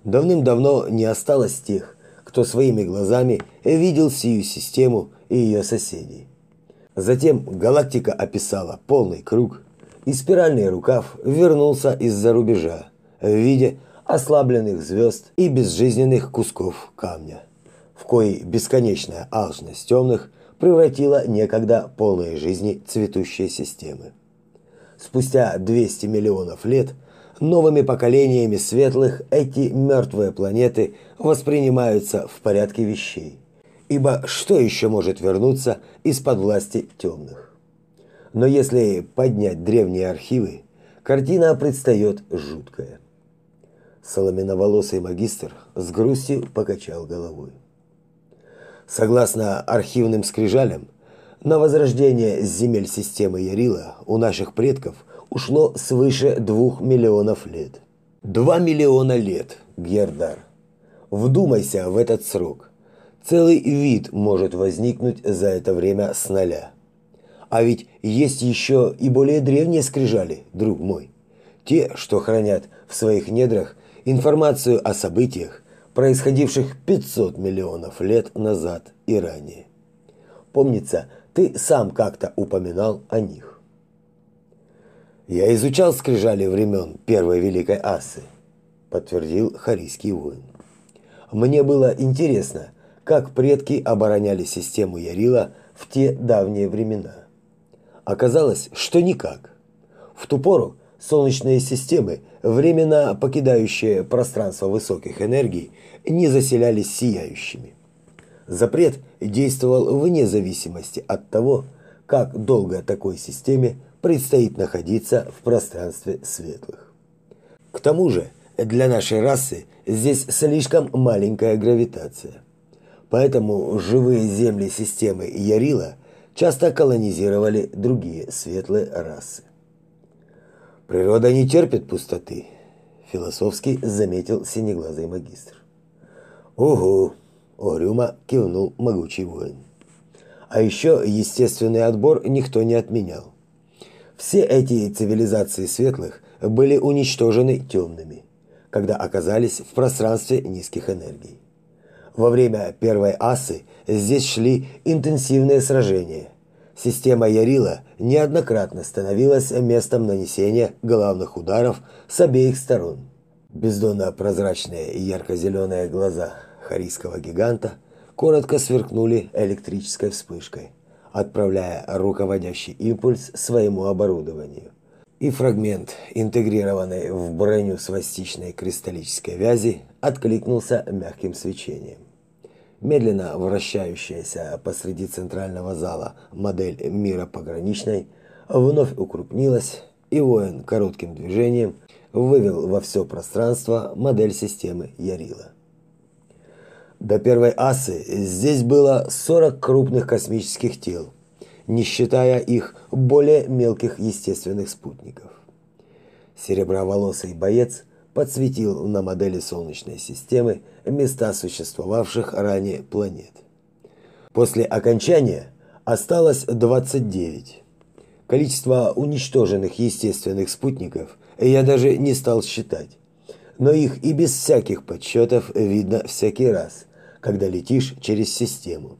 Давным-давно не осталось тех, кто своими глазами видел сию систему и ее соседей. Затем галактика описала полный круг и спиральный рукав вернулся из-за рубежа в виде ослабленных звезд и безжизненных кусков камня, в кои бесконечная алчность темных превратила некогда полные жизни цветущие системы. Спустя 200 миллионов лет новыми поколениями светлых эти мертвые планеты воспринимаются в порядке вещей. Ибо что еще может вернуться из-под власти темных? Но если поднять древние архивы, картина предстает жуткая. Соломенноволосый магистр с грустью покачал головой. Согласно архивным скрижалям, на возрождение земель системы Ярила у наших предков ушло свыше двух миллионов лет. Два миллиона лет, Гердар. Вдумайся в этот срок. Целый вид может возникнуть за это время с нуля. А ведь есть еще и более древние скрижали, друг мой. Те, что хранят в своих недрах информацию о событиях, происходивших 500 миллионов лет назад и ранее. Помнится, ты сам как-то упоминал о них. Я изучал скрижали времен Первой Великой Асы, подтвердил Харийский воин. Мне было интересно, как предки обороняли систему Ярила в те давние времена. Оказалось, что никак. В ту пору солнечные системы, временно покидающие пространство высоких энергий, не заселялись сияющими. Запрет действовал вне зависимости от того, как долго такой системе предстоит находиться в пространстве светлых. К тому же, для нашей расы здесь слишком маленькая гравитация. Поэтому живые земли системы Ярила – часто колонизировали другие светлые расы. Природа не терпит пустоты, философски заметил синеглазый магистр. Угу, угрюмо кивнул могучий воин. А еще естественный отбор никто не отменял. Все эти цивилизации светлых были уничтожены темными, когда оказались в пространстве низких энергий. Во время первой асы здесь шли интенсивные сражения. Система Ярила неоднократно становилась местом нанесения главных ударов с обеих сторон. Бездонно прозрачные и ярко-зеленые глаза харийского гиганта коротко сверкнули электрической вспышкой, отправляя руководящий импульс своему оборудованию. И фрагмент, интегрированный в броню свастичной кристаллической вязи, откликнулся мягким свечением медленно вращающаяся посреди центрального зала модель мира пограничной вновь укрупнилась, и воин коротким движением вывел во все пространство модель системы Ярила. До первой асы здесь было 40 крупных космических тел, не считая их более мелких естественных спутников. Сереброволосый боец подсветил на модели Солнечной системы места существовавших ранее планет. После окончания осталось 29. Количество уничтоженных естественных спутников я даже не стал считать. Но их и без всяких подсчетов видно всякий раз, когда летишь через систему.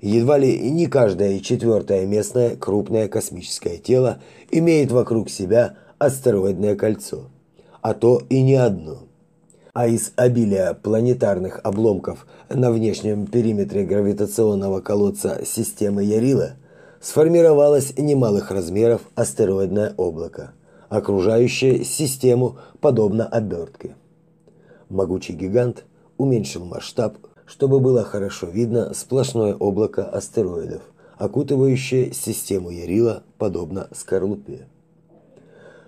Едва ли не каждое четвертое местное крупное космическое тело имеет вокруг себя астероидное кольцо – а то и не одно. А из обилия планетарных обломков на внешнем периметре гравитационного колодца системы Ярила сформировалось немалых размеров астероидное облако, окружающее систему подобно обертке. Могучий гигант уменьшил масштаб, чтобы было хорошо видно сплошное облако астероидов, окутывающее систему Ярила подобно скорлупе.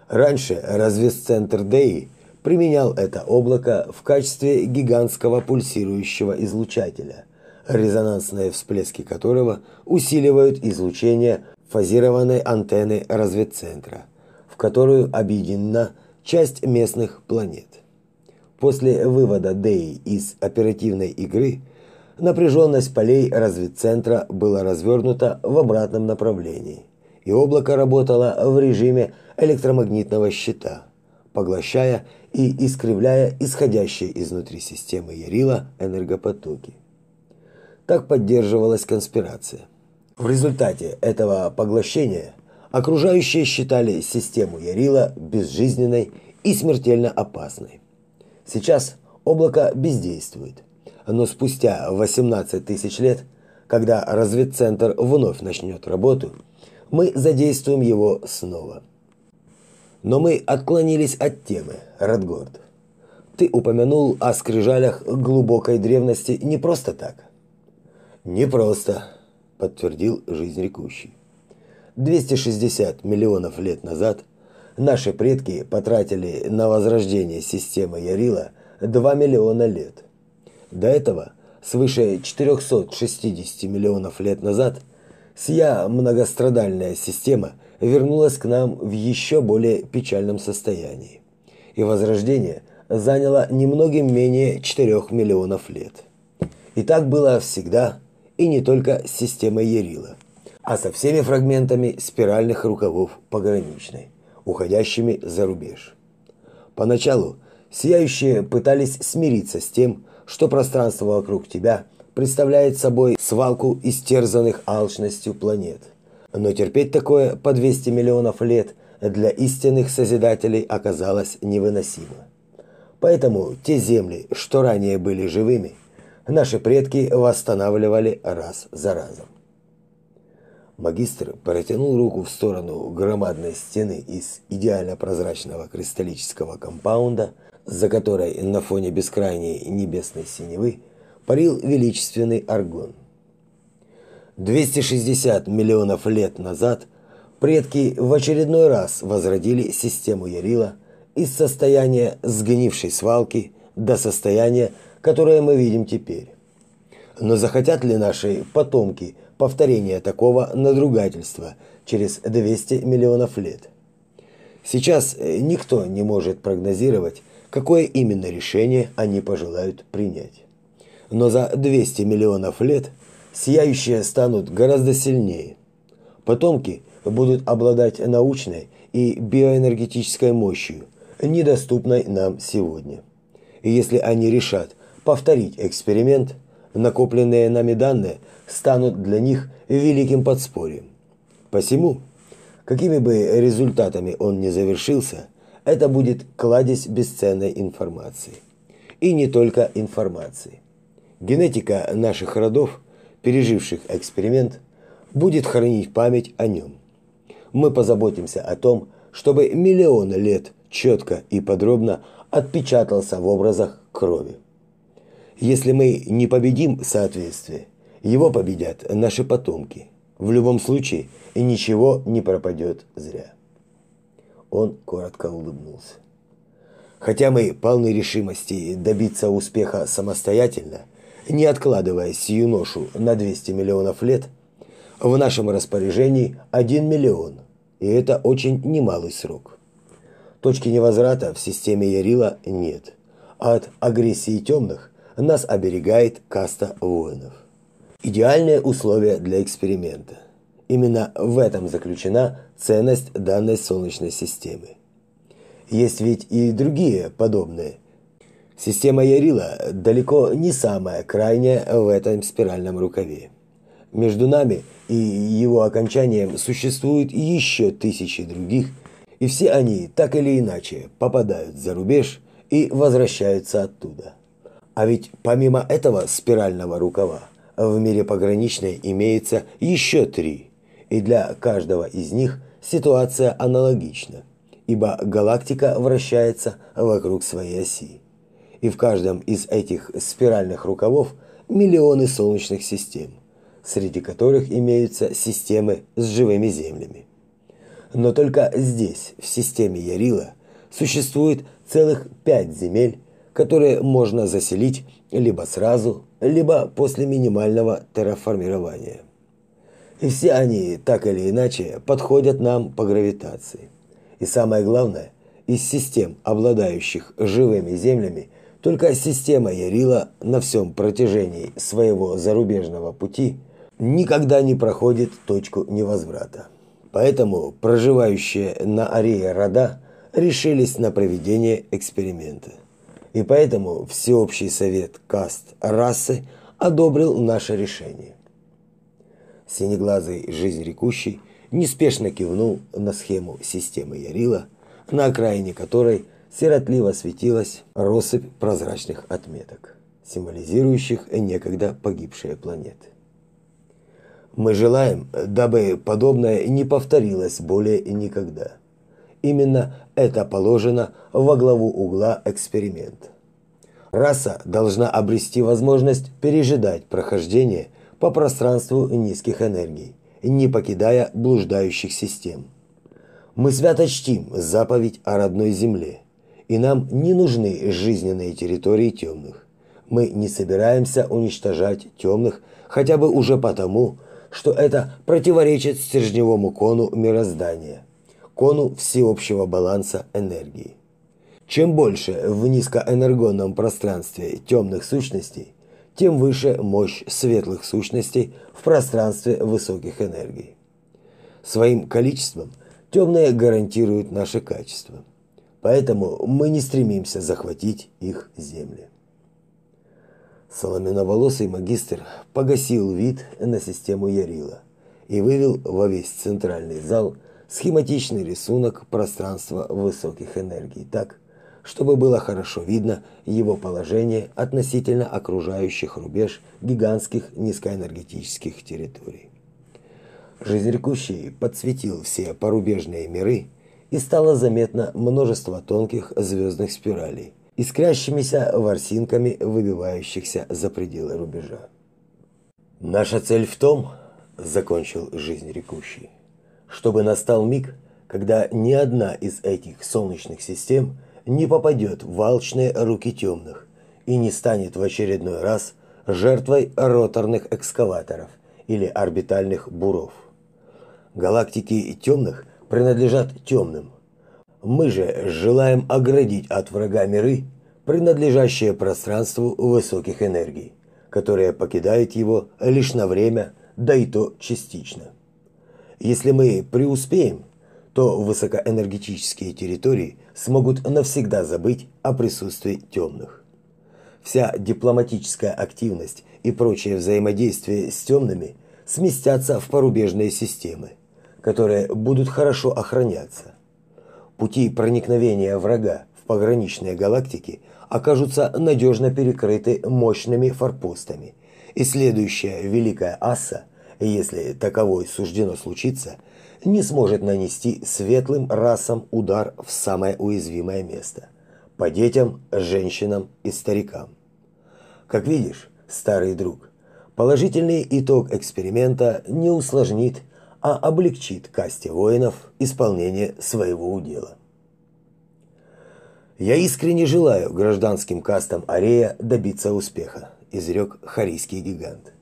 Раньше разведцентр ДЭИ применял это облако в качестве гигантского пульсирующего излучателя, резонансные всплески которого усиливают излучение фазированной антенны разведцентра, которую объединена часть местных планет. После вывода ДЭИ из оперативной игры напряженность полей разведцентра была развернута в обратном направлении, и облако работало в режиме электромагнитного щита, поглощая и искривляя исходящие изнутри системы Ярила энергопотоки. Так поддерживалась конспирация. В результате этого поглощения окружающие считали систему Ярила безжизненной и смертельно опасной. Сейчас облако бездействует, но спустя 18 тысяч лет, когда разведцентр вновь начнет работу, мы задействуем его снова – Но мы отклонились от темы, Радгорд. Ты упомянул о скрижалях глубокой древности не просто так. Не просто, подтвердил жизнь рекущий. 260 миллионов лет назад наши предки потратили на возрождение системы Ярила 2 миллиона лет. До этого, свыше 460 миллионов лет назад, сия многострадальная система вернулась к нам в еще более печальном состоянии. И возрождение заняло немногим менее 4 миллионов лет. И так было всегда, и не только с системой Ярила а со всеми фрагментами спиральных рукавов пограничной, уходящими за рубеж. Поначалу сияющие пытались смириться с тем, что пространство вокруг тебя представляет собой свалку истерзанных алчностью планет. Но терпеть такое по 200 миллионов лет для истинных созидателей оказалось невыносимо. Поэтому те земли, что ранее были живыми, наши предки восстанавливали раз за разом. Магистр протянул руку в сторону громадной стены из идеально прозрачного кристаллического компаунда, за которой на фоне бескрайней небесной синевы парил величественный аргон. 260 миллионов лет назад предки в очередной раз возродили систему Ярила из состояния сгнившей свалки до состояния, которое мы видим теперь. Но захотят ли наши потомки повторения такого надругательства через 200 миллионов лет. Сейчас э, никто не может прогнозировать, какое именно решение они пожелают принять. Но за 200 миллионов лет сияющие станут гораздо сильнее. Потомки будут обладать научной и биоэнергетической мощью, недоступной нам сегодня. И если они решат повторить эксперимент, накопленные нами данные – станут для них великим подспорьем. Посему, какими бы результатами он ни завершился, это будет кладезь бесценной информации. И не только информации. Генетика наших родов, переживших эксперимент, будет хранить память о нем. Мы позаботимся о том, чтобы миллионы лет четко и подробно отпечатался в образах крови. Если мы не победим соответствие, его победят наши потомки. В любом случае, ничего не пропадет зря. Он коротко улыбнулся. Хотя мы полны решимости добиться успеха самостоятельно, не откладывая сию ношу на 200 миллионов лет, в нашем распоряжении 1 миллион, и это очень немалый срок. Точки невозврата в системе Ярила нет, а от агрессии темных нас оберегает каста воинов идеальные условия для эксперимента. Именно в этом заключена ценность данной Солнечной системы. Есть ведь и другие подобные. Система Ярила далеко не самая крайняя в этом спиральном рукаве. Между нами и его окончанием существуют еще тысячи других, и все они так или иначе попадают за рубеж и возвращаются оттуда. А ведь помимо этого спирального рукава в мире пограничной имеется еще три, и для каждого из них ситуация аналогична, ибо галактика вращается вокруг своей оси. И в каждом из этих спиральных рукавов миллионы солнечных систем, среди которых имеются системы с живыми землями. Но только здесь, в системе Ярила, существует целых пять земель, которые можно заселить либо сразу, либо после минимального терраформирования. И все они, так или иначе, подходят нам по гравитации. И самое главное, из систем, обладающих живыми землями, только система Ярила на всем протяжении своего зарубежного пути никогда не проходит точку невозврата. Поэтому проживающие на Арее рода решились на проведение эксперимента. И поэтому Всеобщий совет каст расы одобрил наше решение. Синеглазый жизнь рекущий неспешно кивнул на схему системы Ярила, на окраине которой сиротливо светилась россыпь прозрачных отметок, символизирующих некогда погибшие планеты. Мы желаем, дабы подобное не повторилось более никогда. Именно это положено во главу угла эксперимента. Раса должна обрести возможность пережидать прохождение по пространству низких энергий, не покидая блуждающих систем. Мы свято чтим заповедь о родной земле, и нам не нужны жизненные территории темных. Мы не собираемся уничтожать темных хотя бы уже потому, что это противоречит стержневому кону мироздания, кону всеобщего баланса энергии. Чем больше в низкоэнергонном пространстве темных сущностей, тем выше мощь светлых сущностей в пространстве высоких энергий. Своим количеством темные гарантируют наше качество. Поэтому мы не стремимся захватить их земли. Соломенноволосый магистр погасил вид на систему Ярила и вывел во весь центральный зал схематичный рисунок пространства высоких энергий так, чтобы было хорошо видно его положение относительно окружающих рубеж гигантских низкоэнергетических территорий. Жизнерекущий подсветил все порубежные миры, и стало заметно множество тонких звездных спиралей, искрящимися ворсинками выбивающихся за пределы рубежа. Наша цель в том, закончил жизнь чтобы настал миг, когда ни одна из этих солнечных систем не попадет в алчные руки темных и не станет в очередной раз жертвой роторных экскаваторов или орбитальных буров. Галактики темных принадлежат темным. Мы же желаем оградить от врага миры, принадлежащие пространству высоких энергий, которые покидают его лишь на время, да и то частично. Если мы преуспеем, то высокоэнергетические территории смогут навсегда забыть о присутствии темных. Вся дипломатическая активность и прочее взаимодействие с темными сместятся в порубежные системы, которые будут хорошо охраняться. Пути проникновения врага в пограничные галактики окажутся надежно перекрыты мощными форпостами, и следующая великая аса, если таковой суждено случиться, не сможет нанести светлым расам удар в самое уязвимое место – по детям, женщинам и старикам. Как видишь, старый друг, положительный итог эксперимента не усложнит а облегчит касте воинов исполнение своего удела. Я искренне желаю гражданским кастам Арея добиться успеха, изрек харийский гигант.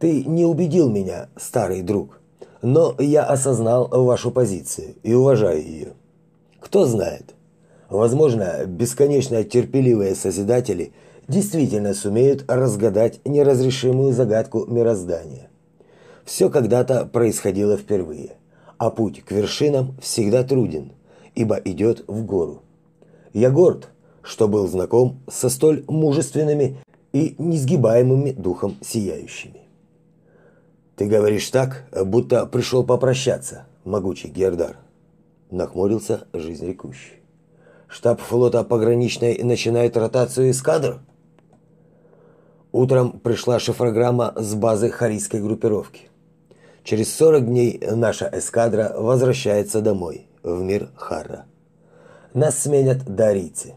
Ты не убедил меня, старый друг, но я осознал вашу позицию и уважаю ее. Кто знает, возможно, бесконечно терпеливые созидатели действительно сумеют разгадать неразрешимую загадку мироздания. Все когда-то происходило впервые, а путь к вершинам всегда труден, ибо идет в гору. Я горд, что был знаком со столь мужественными и несгибаемыми духом сияющими. Ты говоришь так, будто пришел попрощаться, могучий Гердар. Нахмурился жизнь. Штаб флота пограничной начинает ротацию эскадр? Утром пришла шифрограмма с базы харийской группировки. Через 40 дней наша эскадра возвращается домой, в мир Харра. Нас сменят дарийцы.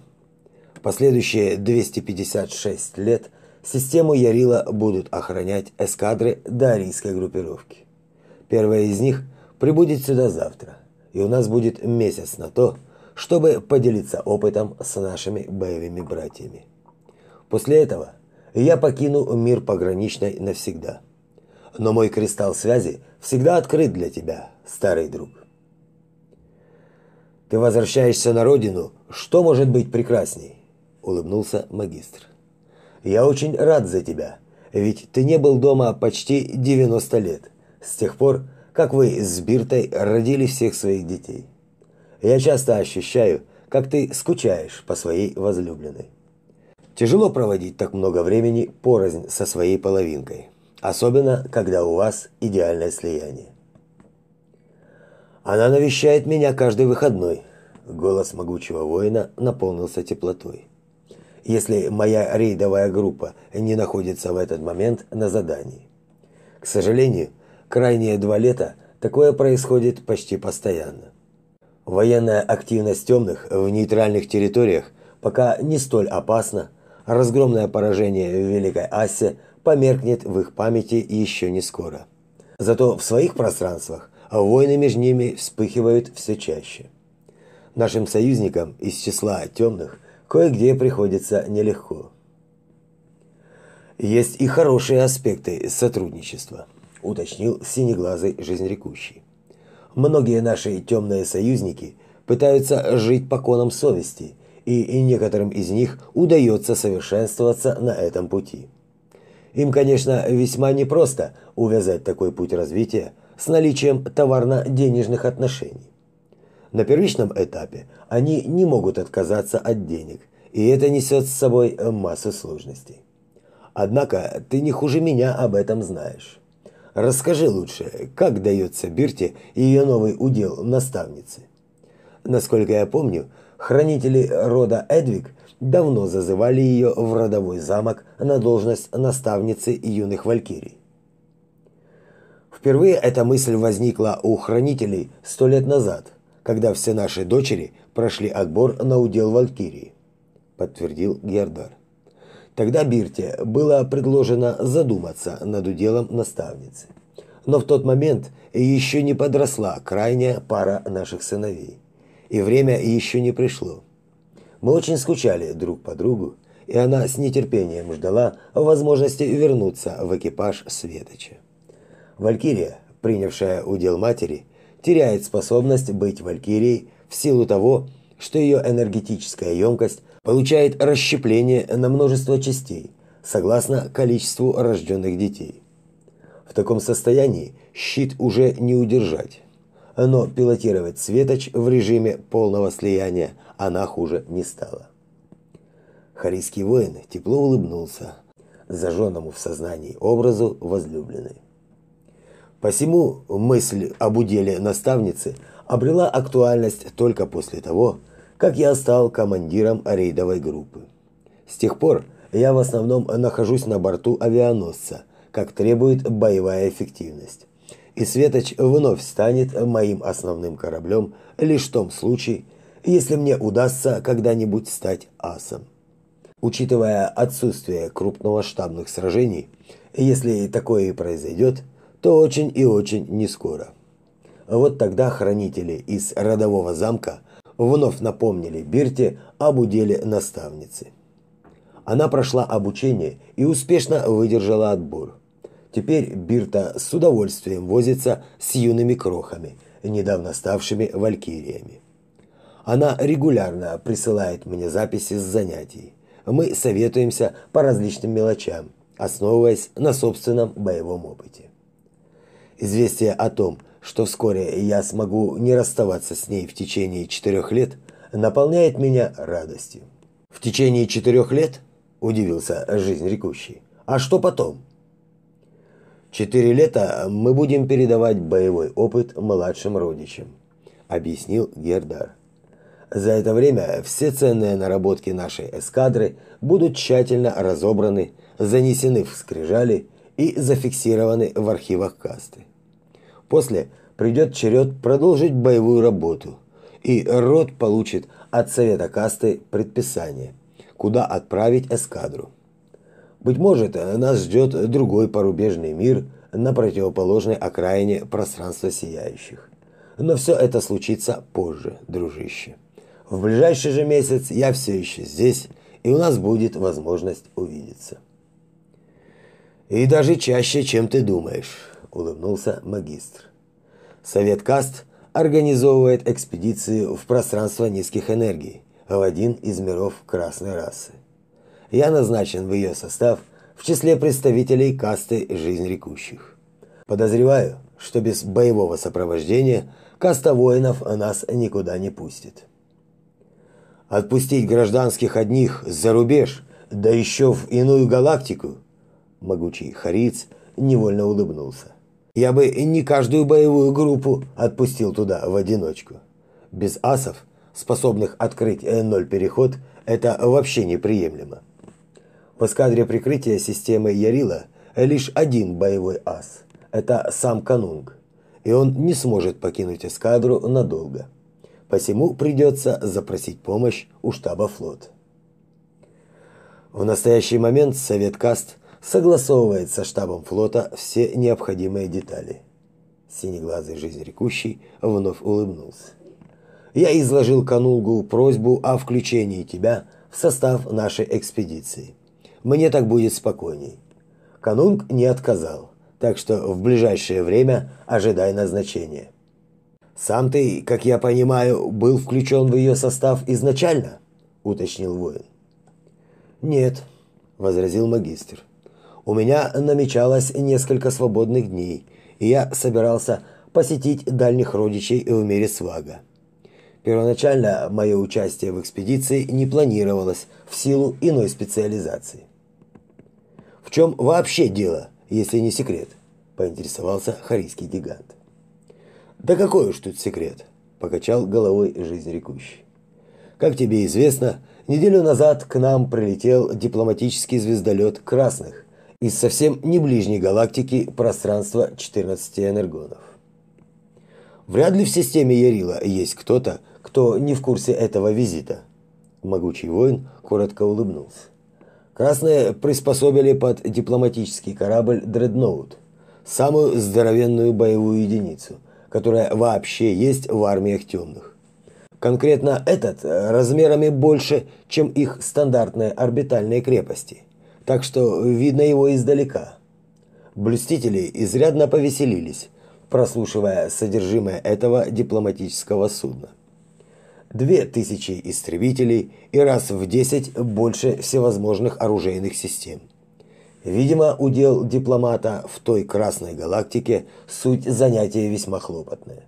Последующие 256 лет систему Ярила будут охранять эскадры дарийской группировки. Первая из них прибудет сюда завтра, и у нас будет месяц на то, чтобы поделиться опытом с нашими боевыми братьями. После этого я покину мир пограничный навсегда – но мой кристалл связи всегда открыт для тебя, старый друг. Ты возвращаешься на родину, что может быть прекрасней? улыбнулся магистр. Я очень рад за тебя, ведь ты не был дома почти 90 лет, с тех пор, как вы с Биртой родили всех своих детей. Я часто ощущаю, как ты скучаешь по своей возлюбленной. Тяжело проводить так много времени порознь со своей половинкой особенно когда у вас идеальное слияние. Она навещает меня каждый выходной. Голос могучего воина наполнился теплотой. Если моя рейдовая группа не находится в этот момент на задании. К сожалению, крайние два лета такое происходит почти постоянно. Военная активность темных в нейтральных территориях пока не столь опасна, разгромное поражение в Великой Ассе померкнет в их памяти еще не скоро. Зато в своих пространствах войны между ними вспыхивают все чаще. Нашим союзникам из числа темных кое-где приходится нелегко. Есть и хорошие аспекты сотрудничества, уточнил синеглазый жизнерекущий. Многие наши темные союзники пытаются жить по конам совести, и некоторым из них удается совершенствоваться на этом пути. Им, конечно, весьма непросто увязать такой путь развития с наличием товарно-денежных отношений. На первичном этапе они не могут отказаться от денег, и это несет с собой массу сложностей. Однако ты не хуже меня об этом знаешь. Расскажи лучше, как дается Бирте ее новый удел наставницы. Насколько я помню, хранители рода Эдвиг давно зазывали ее в родовой замок на должность наставницы юных валькирий. Впервые эта мысль возникла у хранителей сто лет назад, когда все наши дочери прошли отбор на удел валькирии, подтвердил Гердар. Тогда Бирте было предложено задуматься над уделом наставницы. Но в тот момент еще не подросла крайняя пара наших сыновей, и время еще не пришло. Мы очень скучали друг по другу, и она с нетерпением ждала возможности вернуться в экипаж Светоча. Валькирия, принявшая удел матери, теряет способность быть валькирией в силу того, что ее энергетическая емкость получает расщепление на множество частей, согласно количеству рожденных детей. В таком состоянии щит уже не удержать. Но пилотировать Светоч в режиме полного слияния она хуже не стала. Харийский воин тепло улыбнулся зажженному в сознании образу возлюбленной. Посему мысль об уделе наставницы обрела актуальность только после того, как я стал командиром рейдовой группы. С тех пор я в основном нахожусь на борту авианосца, как требует боевая эффективность. И Светоч вновь станет моим основным кораблем лишь в том случае, если мне удастся когда-нибудь стать асом. Учитывая отсутствие крупномасштабных сражений, если такое и произойдет, то очень и очень не скоро. Вот тогда хранители из родового замка вновь напомнили Бирте об уделе наставницы. Она прошла обучение и успешно выдержала отбор. Теперь Бирта с удовольствием возится с юными крохами, недавно ставшими валькириями. Она регулярно присылает мне записи с занятий. Мы советуемся по различным мелочам, основываясь на собственном боевом опыте. Известие о том, что вскоре я смогу не расставаться с ней в течение четырех лет, наполняет меня радостью. В течение четырех лет? удивился жизнь рекущий. А что потом? Четыре лета мы будем передавать боевой опыт младшим родичам, объяснил Гердар. За это время все ценные наработки нашей эскадры будут тщательно разобраны, занесены в скрижали и зафиксированы в архивах касты. После придет черед продолжить боевую работу, и род получит от совета касты предписание, куда отправить эскадру. Быть может, нас ждет другой порубежный мир на противоположной окраине пространства сияющих. Но все это случится позже, дружище. В ближайший же месяц я все еще здесь, и у нас будет возможность увидеться. И даже чаще, чем ты думаешь улыбнулся магистр. Совет каст организовывает экспедицию в пространство низких энергий в один из миров красной расы. Я назначен в ее состав в числе представителей касты жизнь рекущих. Подозреваю, что без боевого сопровождения каста воинов нас никуда не пустит. Отпустить гражданских одних за рубеж, да еще в иную галактику, могучий хариц невольно улыбнулся. Я бы не каждую боевую группу отпустил туда в одиночку. Без асов, способных открыть ноль переход, это вообще неприемлемо. В эскадре прикрытия системы Ярила лишь один боевой ас. Это сам Канунг. И он не сможет покинуть эскадру надолго. Посему придется запросить помощь у штаба флот. В настоящий момент Совет Каст согласовывает со штабом флота все необходимые детали. Синеглазый жизнерекущий вновь улыбнулся. Я изложил Канунгу просьбу о включении тебя в состав нашей экспедиции. Мне так будет спокойней. Канунг не отказал, так что в ближайшее время ожидай назначения. Сам ты, как я понимаю, был включен в ее состав изначально, уточнил воин. Нет, возразил магистр. У меня намечалось несколько свободных дней, и я собирался посетить дальних родичей в мире Свага. Первоначально мое участие в экспедиции не планировалось в силу иной специализации. В чем вообще дело, если не секрет? поинтересовался харийский гигант. Да какой уж тут секрет, покачал головой жизнь рекущий. Как тебе известно, неделю назад к нам прилетел дипломатический звездолет Красных из совсем не ближней галактики пространства 14 энергонов. Вряд ли в системе Ярила есть кто-то, кто не в курсе этого визита. Могучий воин коротко улыбнулся. Красные приспособили под дипломатический корабль Дредноут, самую здоровенную боевую единицу, которая вообще есть в армиях темных. Конкретно этот размерами больше, чем их стандартные орбитальные крепости, так что видно его издалека. Блюстители изрядно повеселились, прослушивая содержимое этого дипломатического судна две тысячи истребителей и раз в десять больше всевозможных оружейных систем. Видимо, удел дипломата в той красной галактике суть занятия весьма хлопотное.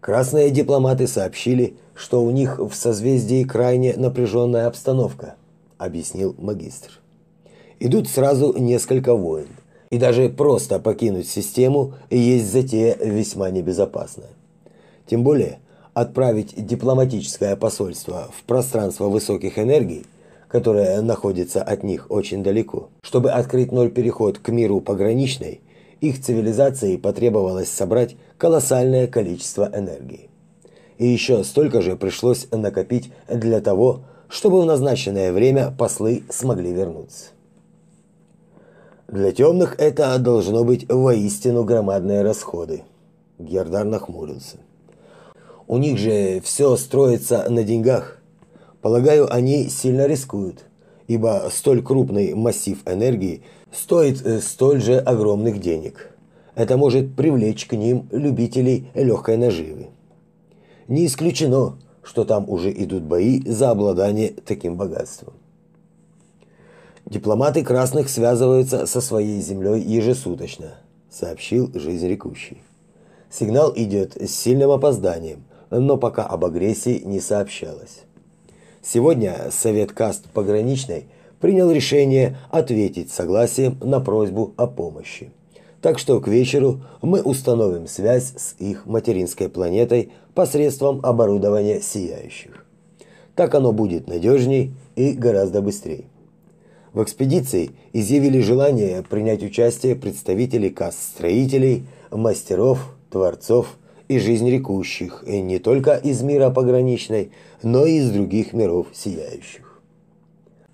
Красные дипломаты сообщили, что у них в созвездии крайне напряженная обстановка, объяснил магистр. Идут сразу несколько войн, и даже просто покинуть систему есть затея весьма небезопасная. Тем более, отправить дипломатическое посольство в пространство высоких энергий, которое находится от них очень далеко, чтобы открыть ноль переход к миру пограничной, их цивилизации потребовалось собрать колоссальное количество энергии. И еще столько же пришлось накопить для того, чтобы в назначенное время послы смогли вернуться. Для темных это должно быть воистину громадные расходы. Гердар нахмурился. У них же все строится на деньгах. Полагаю, они сильно рискуют, ибо столь крупный массив энергии стоит э, столь же огромных денег. Это может привлечь к ним любителей легкой наживы. Не исключено, что там уже идут бои за обладание таким богатством. Дипломаты красных связываются со своей землей ежесуточно, сообщил жизнь рекущий. Сигнал идет с сильным опозданием, но пока об агрессии не сообщалось. Сегодня Совет каст пограничной принял решение ответить согласием на просьбу о помощи. Так что к вечеру мы установим связь с их материнской планетой посредством оборудования сияющих. Так оно будет надежней и гораздо быстрее. В экспедиции изъявили желание принять участие представители каст строителей, мастеров, творцов и жизнь рекущих, и не только из мира пограничной, но и из других миров сияющих.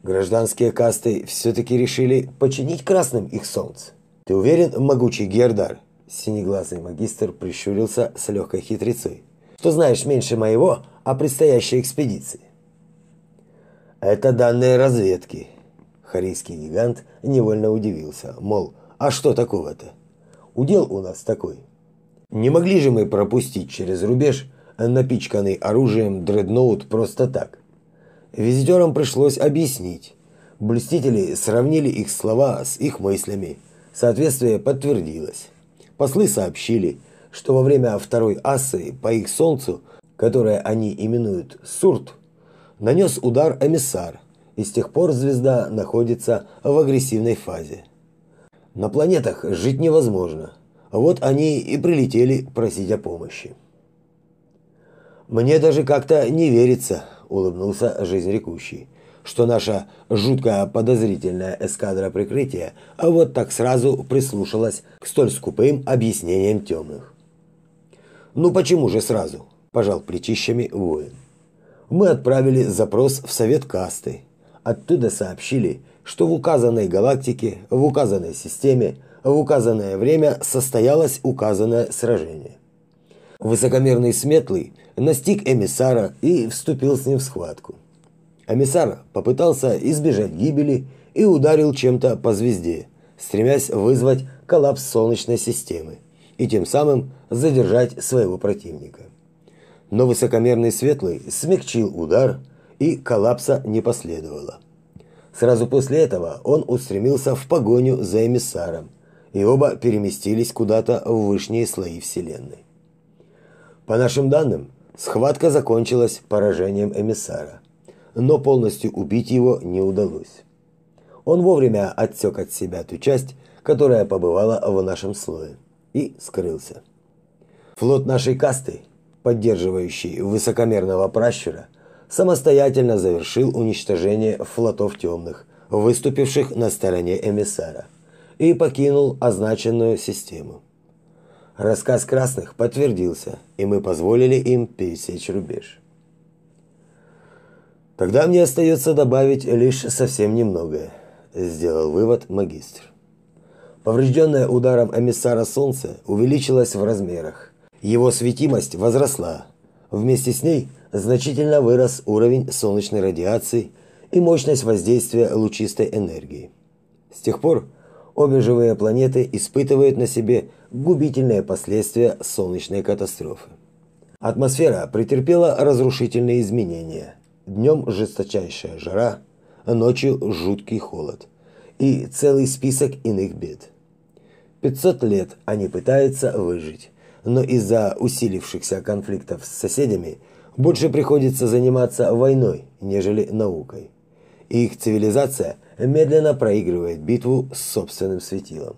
Гражданские касты все-таки решили починить красным их солнце. Ты уверен, могучий Гердар? Синеглазый магистр прищурился с легкой хитрецой. Что знаешь меньше моего о предстоящей экспедиции? Это данные разведки. Харийский гигант невольно удивился, мол, а что такого-то? Удел у нас такой – не могли же мы пропустить через рубеж напичканный оружием дредноут просто так. Визитерам пришлось объяснить. Блюстители сравнили их слова с их мыслями. Соответствие подтвердилось. Послы сообщили, что во время второй асы по их солнцу, которое они именуют Сурт, нанес удар эмиссар, и с тех пор звезда находится в агрессивной фазе. На планетах жить невозможно – вот они и прилетели просить о помощи. Мне даже как-то не верится, улыбнулся жизнь что наша жутко подозрительная эскадра прикрытия вот так сразу прислушалась к столь скупым объяснениям темных. Ну почему же сразу? пожал плечищами воин. Мы отправили запрос в совет касты. Оттуда сообщили, что в указанной галактике, в указанной системе, в указанное время состоялось указанное сражение. Высокомерный Сметлый настиг эмиссара и вступил с ним в схватку. Эмиссар попытался избежать гибели и ударил чем-то по звезде, стремясь вызвать коллапс Солнечной системы и тем самым задержать своего противника. Но высокомерный Светлый смягчил удар, и коллапса не последовало. Сразу после этого он устремился в погоню за эмиссаром, и оба переместились куда-то в вышние слои Вселенной. По нашим данным, схватка закончилась поражением эмиссара, но полностью убить его не удалось. Он вовремя отсек от себя ту часть, которая побывала в нашем слое, и скрылся. Флот нашей касты, поддерживающий высокомерного пращура, самостоятельно завершил уничтожение флотов темных, выступивших на стороне эмиссара, и покинул означенную систему. Рассказ красных подтвердился, и мы позволили им пересечь рубеж. Тогда мне остается добавить лишь совсем немногое, сделал вывод магистр. Поврежденное ударом эмиссара Солнце увеличилось в размерах. Его светимость возросла. Вместе с ней значительно вырос уровень солнечной радиации и мощность воздействия лучистой энергии. С тех пор обе живые планеты испытывают на себе губительные последствия солнечной катастрофы. Атмосфера претерпела разрушительные изменения. Днем жесточайшая жара, ночью жуткий холод и целый список иных бед. 500 лет они пытаются выжить, но из-за усилившихся конфликтов с соседями больше приходится заниматься войной, нежели наукой. Их цивилизация медленно проигрывает битву с собственным светилом.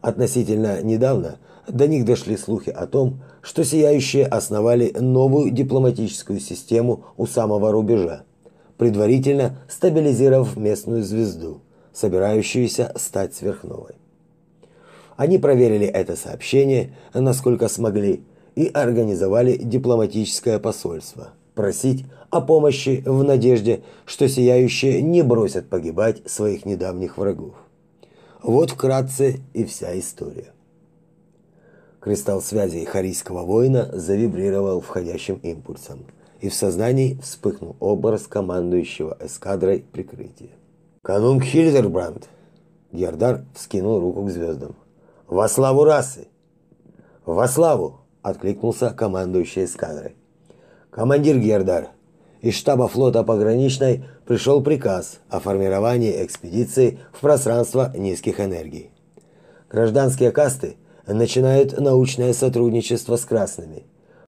Относительно недавно до них дошли слухи о том, что сияющие основали новую дипломатическую систему у самого рубежа, предварительно стабилизировав местную звезду, собирающуюся стать сверхновой. Они проверили это сообщение, насколько смогли, и организовали дипломатическое посольство – просить о помощи в надежде, что сияющие не бросят погибать своих недавних врагов. Вот вкратце и вся история. Кристалл связи харийского воина завибрировал входящим импульсом, и в сознании вспыхнул образ командующего эскадрой прикрытия. «Канунг Хильдербранд!» Гердар вскинул руку к звездам. «Во славу расы!» «Во славу!» – откликнулся командующий эскадрой. Командир Гердар, из штаба флота пограничной пришел приказ о формировании экспедиции в пространство низких энергий. Гражданские касты начинают научное сотрудничество с красными,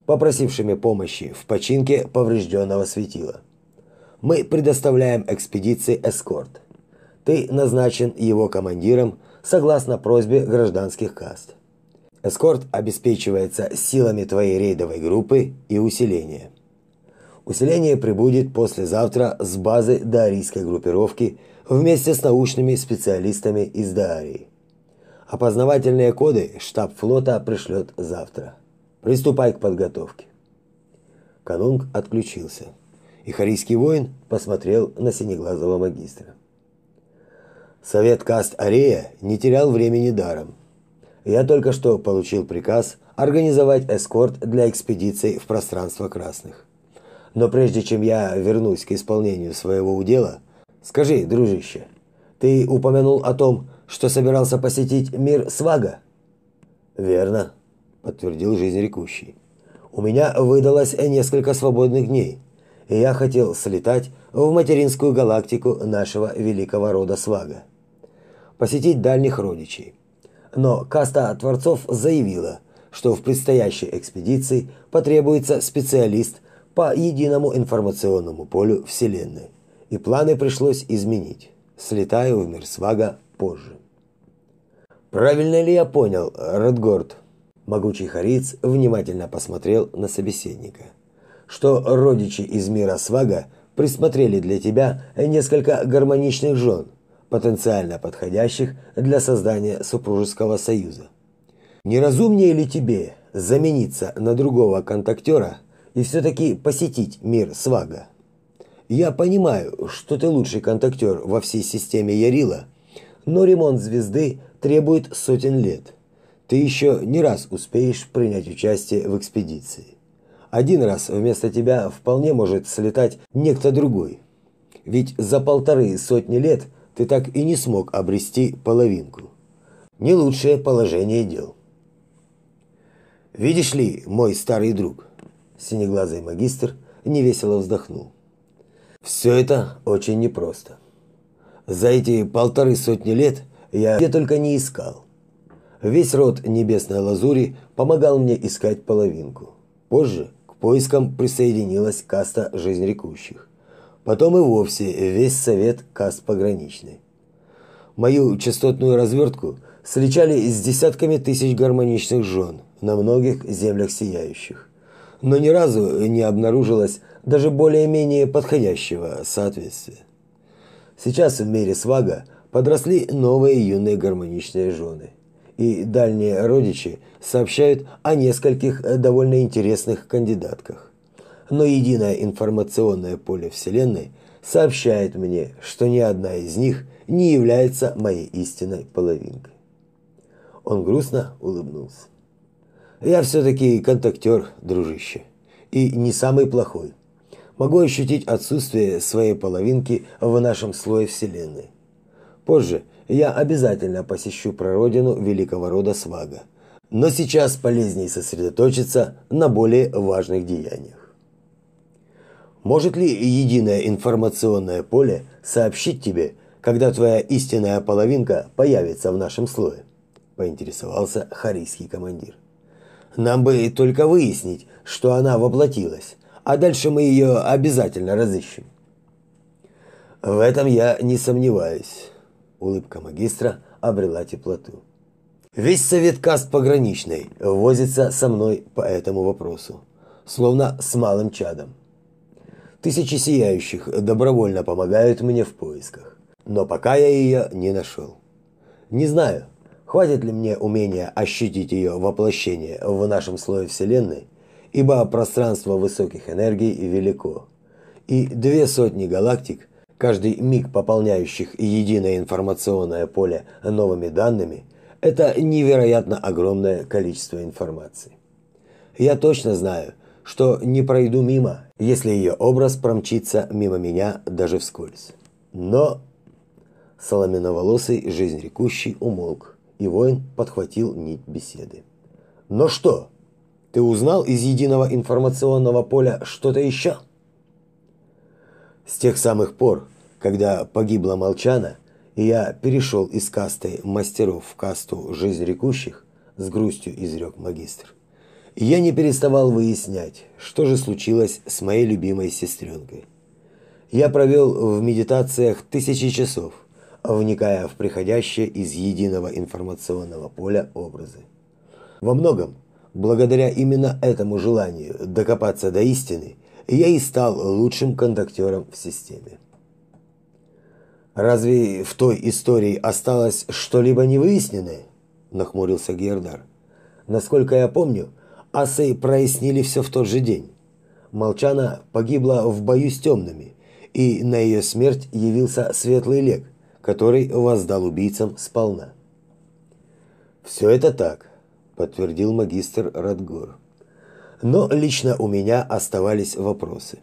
попросившими помощи в починке поврежденного светила. Мы предоставляем экспедиции эскорт. Ты назначен его командиром согласно просьбе гражданских каст. Эскорт обеспечивается силами твоей рейдовой группы и усиления. Усиление прибудет послезавтра с базы Дарийской группировки вместе с научными специалистами из Дарии. Опознавательные коды штаб флота пришлет завтра. Приступай к подготовке. Канунг отключился, и харийский воин посмотрел на синеглазого магистра. Совет каст Арея не терял времени даром. Я только что получил приказ организовать эскорт для экспедиции в пространство красных. Но прежде чем я вернусь к исполнению своего удела, скажи, дружище, ты упомянул о том, что собирался посетить мир Свага? Верно, подтвердил жизнерекущий. У меня выдалось несколько свободных дней, и я хотел слетать в материнскую галактику нашего великого рода Свага. Посетить дальних родичей. Но каста творцов заявила, что в предстоящей экспедиции потребуется специалист по единому информационному полю Вселенной, и планы пришлось изменить. Слетаю в мир Свага позже. Правильно ли я понял, Радгорд? Могучий Хариц внимательно посмотрел на собеседника. Что родичи из мира Свага присмотрели для тебя несколько гармоничных жен, потенциально подходящих для создания супружеского союза. Не разумнее ли тебе замениться на другого контактера и все-таки посетить мир Свага. Я понимаю, что ты лучший контактер во всей системе Ярила, но ремонт звезды требует сотен лет. Ты еще не раз успеешь принять участие в экспедиции. Один раз вместо тебя вполне может слетать некто другой. Ведь за полторы сотни лет ты так и не смог обрести половинку. Не лучшее положение дел. Видишь ли, мой старый друг, синеглазый магистр невесело вздохнул. Все это очень непросто. За эти полторы сотни лет я где только не искал. Весь род небесной лазури помогал мне искать половинку. Позже к поискам присоединилась каста жизнерекущих. Потом и вовсе весь совет каст пограничный. Мою частотную развертку сличали с десятками тысяч гармоничных жен на многих землях сияющих. Но ни разу не обнаружилось даже более-менее подходящего соответствия. Сейчас в мире свага подросли новые юные гармоничные жены. И дальние родичи сообщают о нескольких довольно интересных кандидатках. Но единое информационное поле Вселенной сообщает мне, что ни одна из них не является моей истинной половинкой. Он грустно улыбнулся. Я все-таки контактер, дружище. И не самый плохой могу ощутить отсутствие своей половинки в нашем слое Вселенной. Позже я обязательно посещу прародину великого рода Свага. Но сейчас полезнее сосредоточиться на более важных деяниях. Может ли единое информационное поле сообщить тебе, когда твоя истинная половинка появится в нашем слое? Поинтересовался харийский командир. Нам бы только выяснить, что она воплотилась, а дальше мы ее обязательно разыщем. В этом я не сомневаюсь. Улыбка магистра обрела теплоту. Весь совет каст пограничной возится со мной по этому вопросу, словно с малым чадом. Тысячи сияющих добровольно помогают мне в поисках, но пока я ее не нашел. Не знаю, хватит ли мне умения ощутить ее воплощение в нашем слое Вселенной, ибо пространство высоких энергий велико, и две сотни галактик, каждый миг пополняющих единое информационное поле новыми данными, это невероятно огромное количество информации. Я точно знаю, что не пройду мимо, если ее образ промчится мимо меня даже вскользь. Но соломенноволосый жизнь рекущий умолк, и воин подхватил нить беседы. Но что? Ты узнал из единого информационного поля что-то еще? С тех самых пор, когда погибла Молчана, и я перешел из касты мастеров в касту жизнь рекущих, с грустью изрек магистр. Я не переставал выяснять, что же случилось с моей любимой сестренкой. Я провел в медитациях тысячи часов, вникая в приходящие из единого информационного поля образы. Во многом Благодаря именно этому желанию докопаться до истины, я и стал лучшим контактером в системе. Разве в той истории осталось что-либо невыясненное? нахмурился Гердар. Насколько я помню, асы прояснили все в тот же день. Молчана погибла в бою с темными, и на ее смерть явился светлый лек, который воздал убийцам сполна. Все это так, подтвердил магистр Радгор. Но лично у меня оставались вопросы.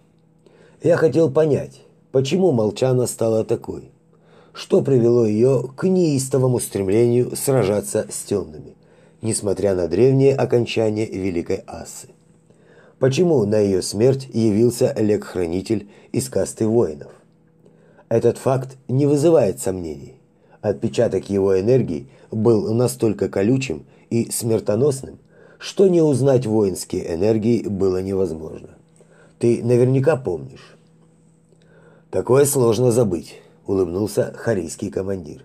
Я хотел понять, почему Молчана стала такой? Что привело ее к неистовому стремлению сражаться с темными, несмотря на древнее окончание Великой Асы? Почему на ее смерть явился Лек-хранитель из касты воинов? Этот факт не вызывает сомнений. Отпечаток его энергии был настолько колючим и смертоносным, что не узнать воинские энергии было невозможно. Ты наверняка помнишь. Такое сложно забыть, улыбнулся харийский командир.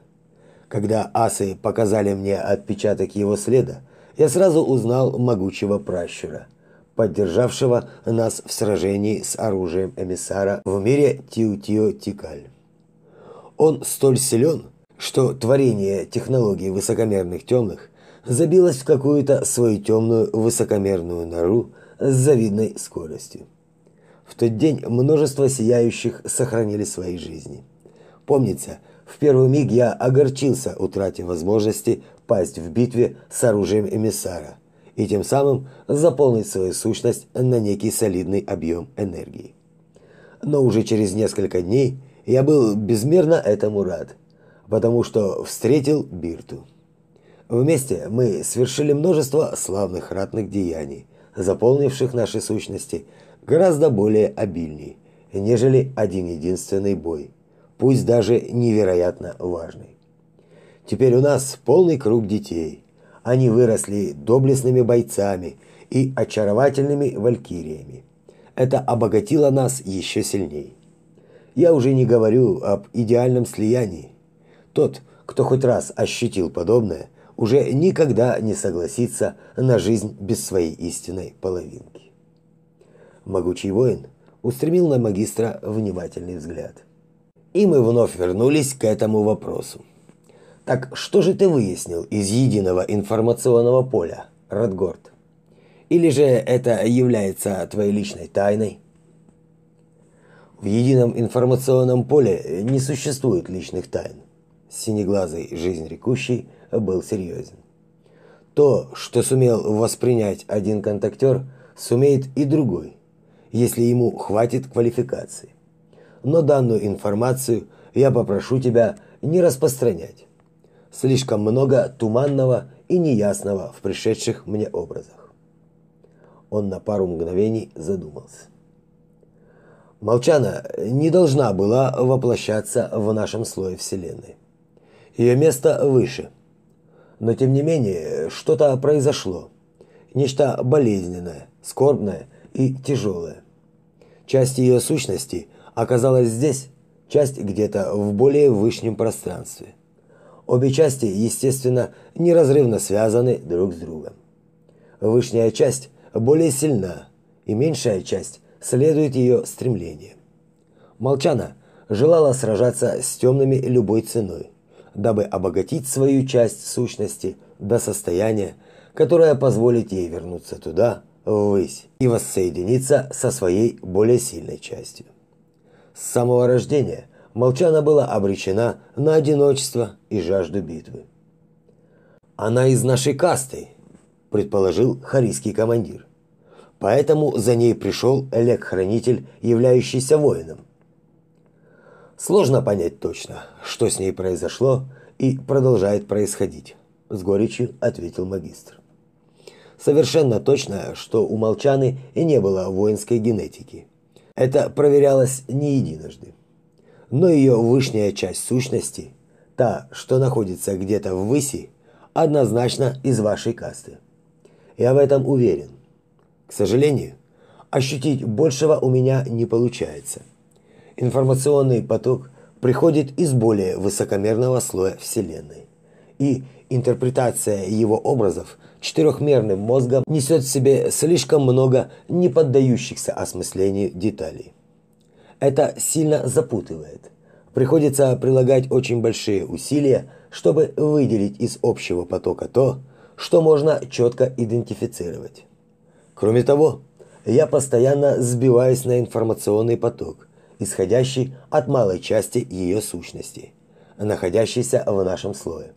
Когда асы показали мне отпечаток его следа, я сразу узнал могучего пращура, поддержавшего нас в сражении с оружием эмиссара в мире Тиутио-Тикаль. Он столь силен, что творение технологий высокомерных темных забилась в какую-то свою темную высокомерную нору с завидной скоростью. В тот день множество сияющих сохранили свои жизни. Помнится, в первый миг я огорчился, утратив возможности пасть в битве с оружием эмиссара и тем самым заполнить свою сущность на некий солидный объем энергии. Но уже через несколько дней я был безмерно этому рад, потому что встретил Бирту. Вместе мы совершили множество славных ратных деяний, заполнивших наши сущности гораздо более обильней, нежели один единственный бой, пусть даже невероятно важный. Теперь у нас полный круг детей. Они выросли доблестными бойцами и очаровательными валькириями. Это обогатило нас еще сильнее. Я уже не говорю об идеальном слиянии. Тот, кто хоть раз ощутил подобное, уже никогда не согласится на жизнь без своей истинной половинки. Могучий воин устремил на магистра внимательный взгляд. И мы вновь вернулись к этому вопросу. Так что же ты выяснил из единого информационного поля, Радгорд? Или же это является твоей личной тайной? В едином информационном поле не существует личных тайн. Синеглазый жизнь рекущий был серьезен. То, что сумел воспринять один контактер, сумеет и другой, если ему хватит квалификации. Но данную информацию я попрошу тебя не распространять. Слишком много туманного и неясного в пришедших мне образах. Он на пару мгновений задумался. Молчана не должна была воплощаться в нашем слое Вселенной. Ее место выше, но тем не менее, что-то произошло. Нечто болезненное, скорбное и тяжелое. Часть ее сущности оказалась здесь, часть где-то в более высшем пространстве. Обе части, естественно, неразрывно связаны друг с другом. Высшая часть более сильна, и меньшая часть следует ее стремлениям. Молчана желала сражаться с темными любой ценой, дабы обогатить свою часть сущности до состояния, которое позволит ей вернуться туда, ввысь, и воссоединиться со своей более сильной частью. С самого рождения Молчана была обречена на одиночество и жажду битвы. «Она из нашей касты», – предположил харийский командир. «Поэтому за ней пришел Олег-хранитель, являющийся воином. Сложно понять точно, что с ней произошло и продолжает происходить, с горечью ответил магистр. Совершенно точно, что у Молчаны и не было воинской генетики. Это проверялось не единожды. Но ее высшая часть сущности, та, что находится где-то в выси, однозначно из вашей касты. Я в этом уверен. К сожалению, ощутить большего у меня не получается – информационный поток приходит из более высокомерного слоя Вселенной. И интерпретация его образов четырехмерным мозгом несет в себе слишком много не поддающихся осмыслению деталей. Это сильно запутывает. Приходится прилагать очень большие усилия, чтобы выделить из общего потока то, что можно четко идентифицировать. Кроме того, я постоянно сбиваюсь на информационный поток, исходящий от малой части ее сущности, находящейся в нашем слое.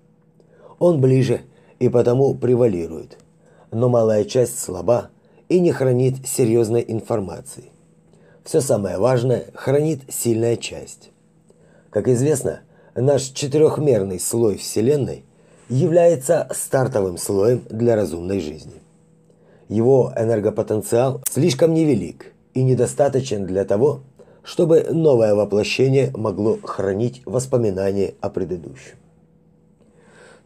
Он ближе и потому превалирует, но малая часть слаба и не хранит серьезной информации. Все самое важное хранит сильная часть. Как известно, наш четырехмерный слой Вселенной является стартовым слоем для разумной жизни. Его энергопотенциал слишком невелик и недостаточен для того, чтобы новое воплощение могло хранить воспоминания о предыдущем.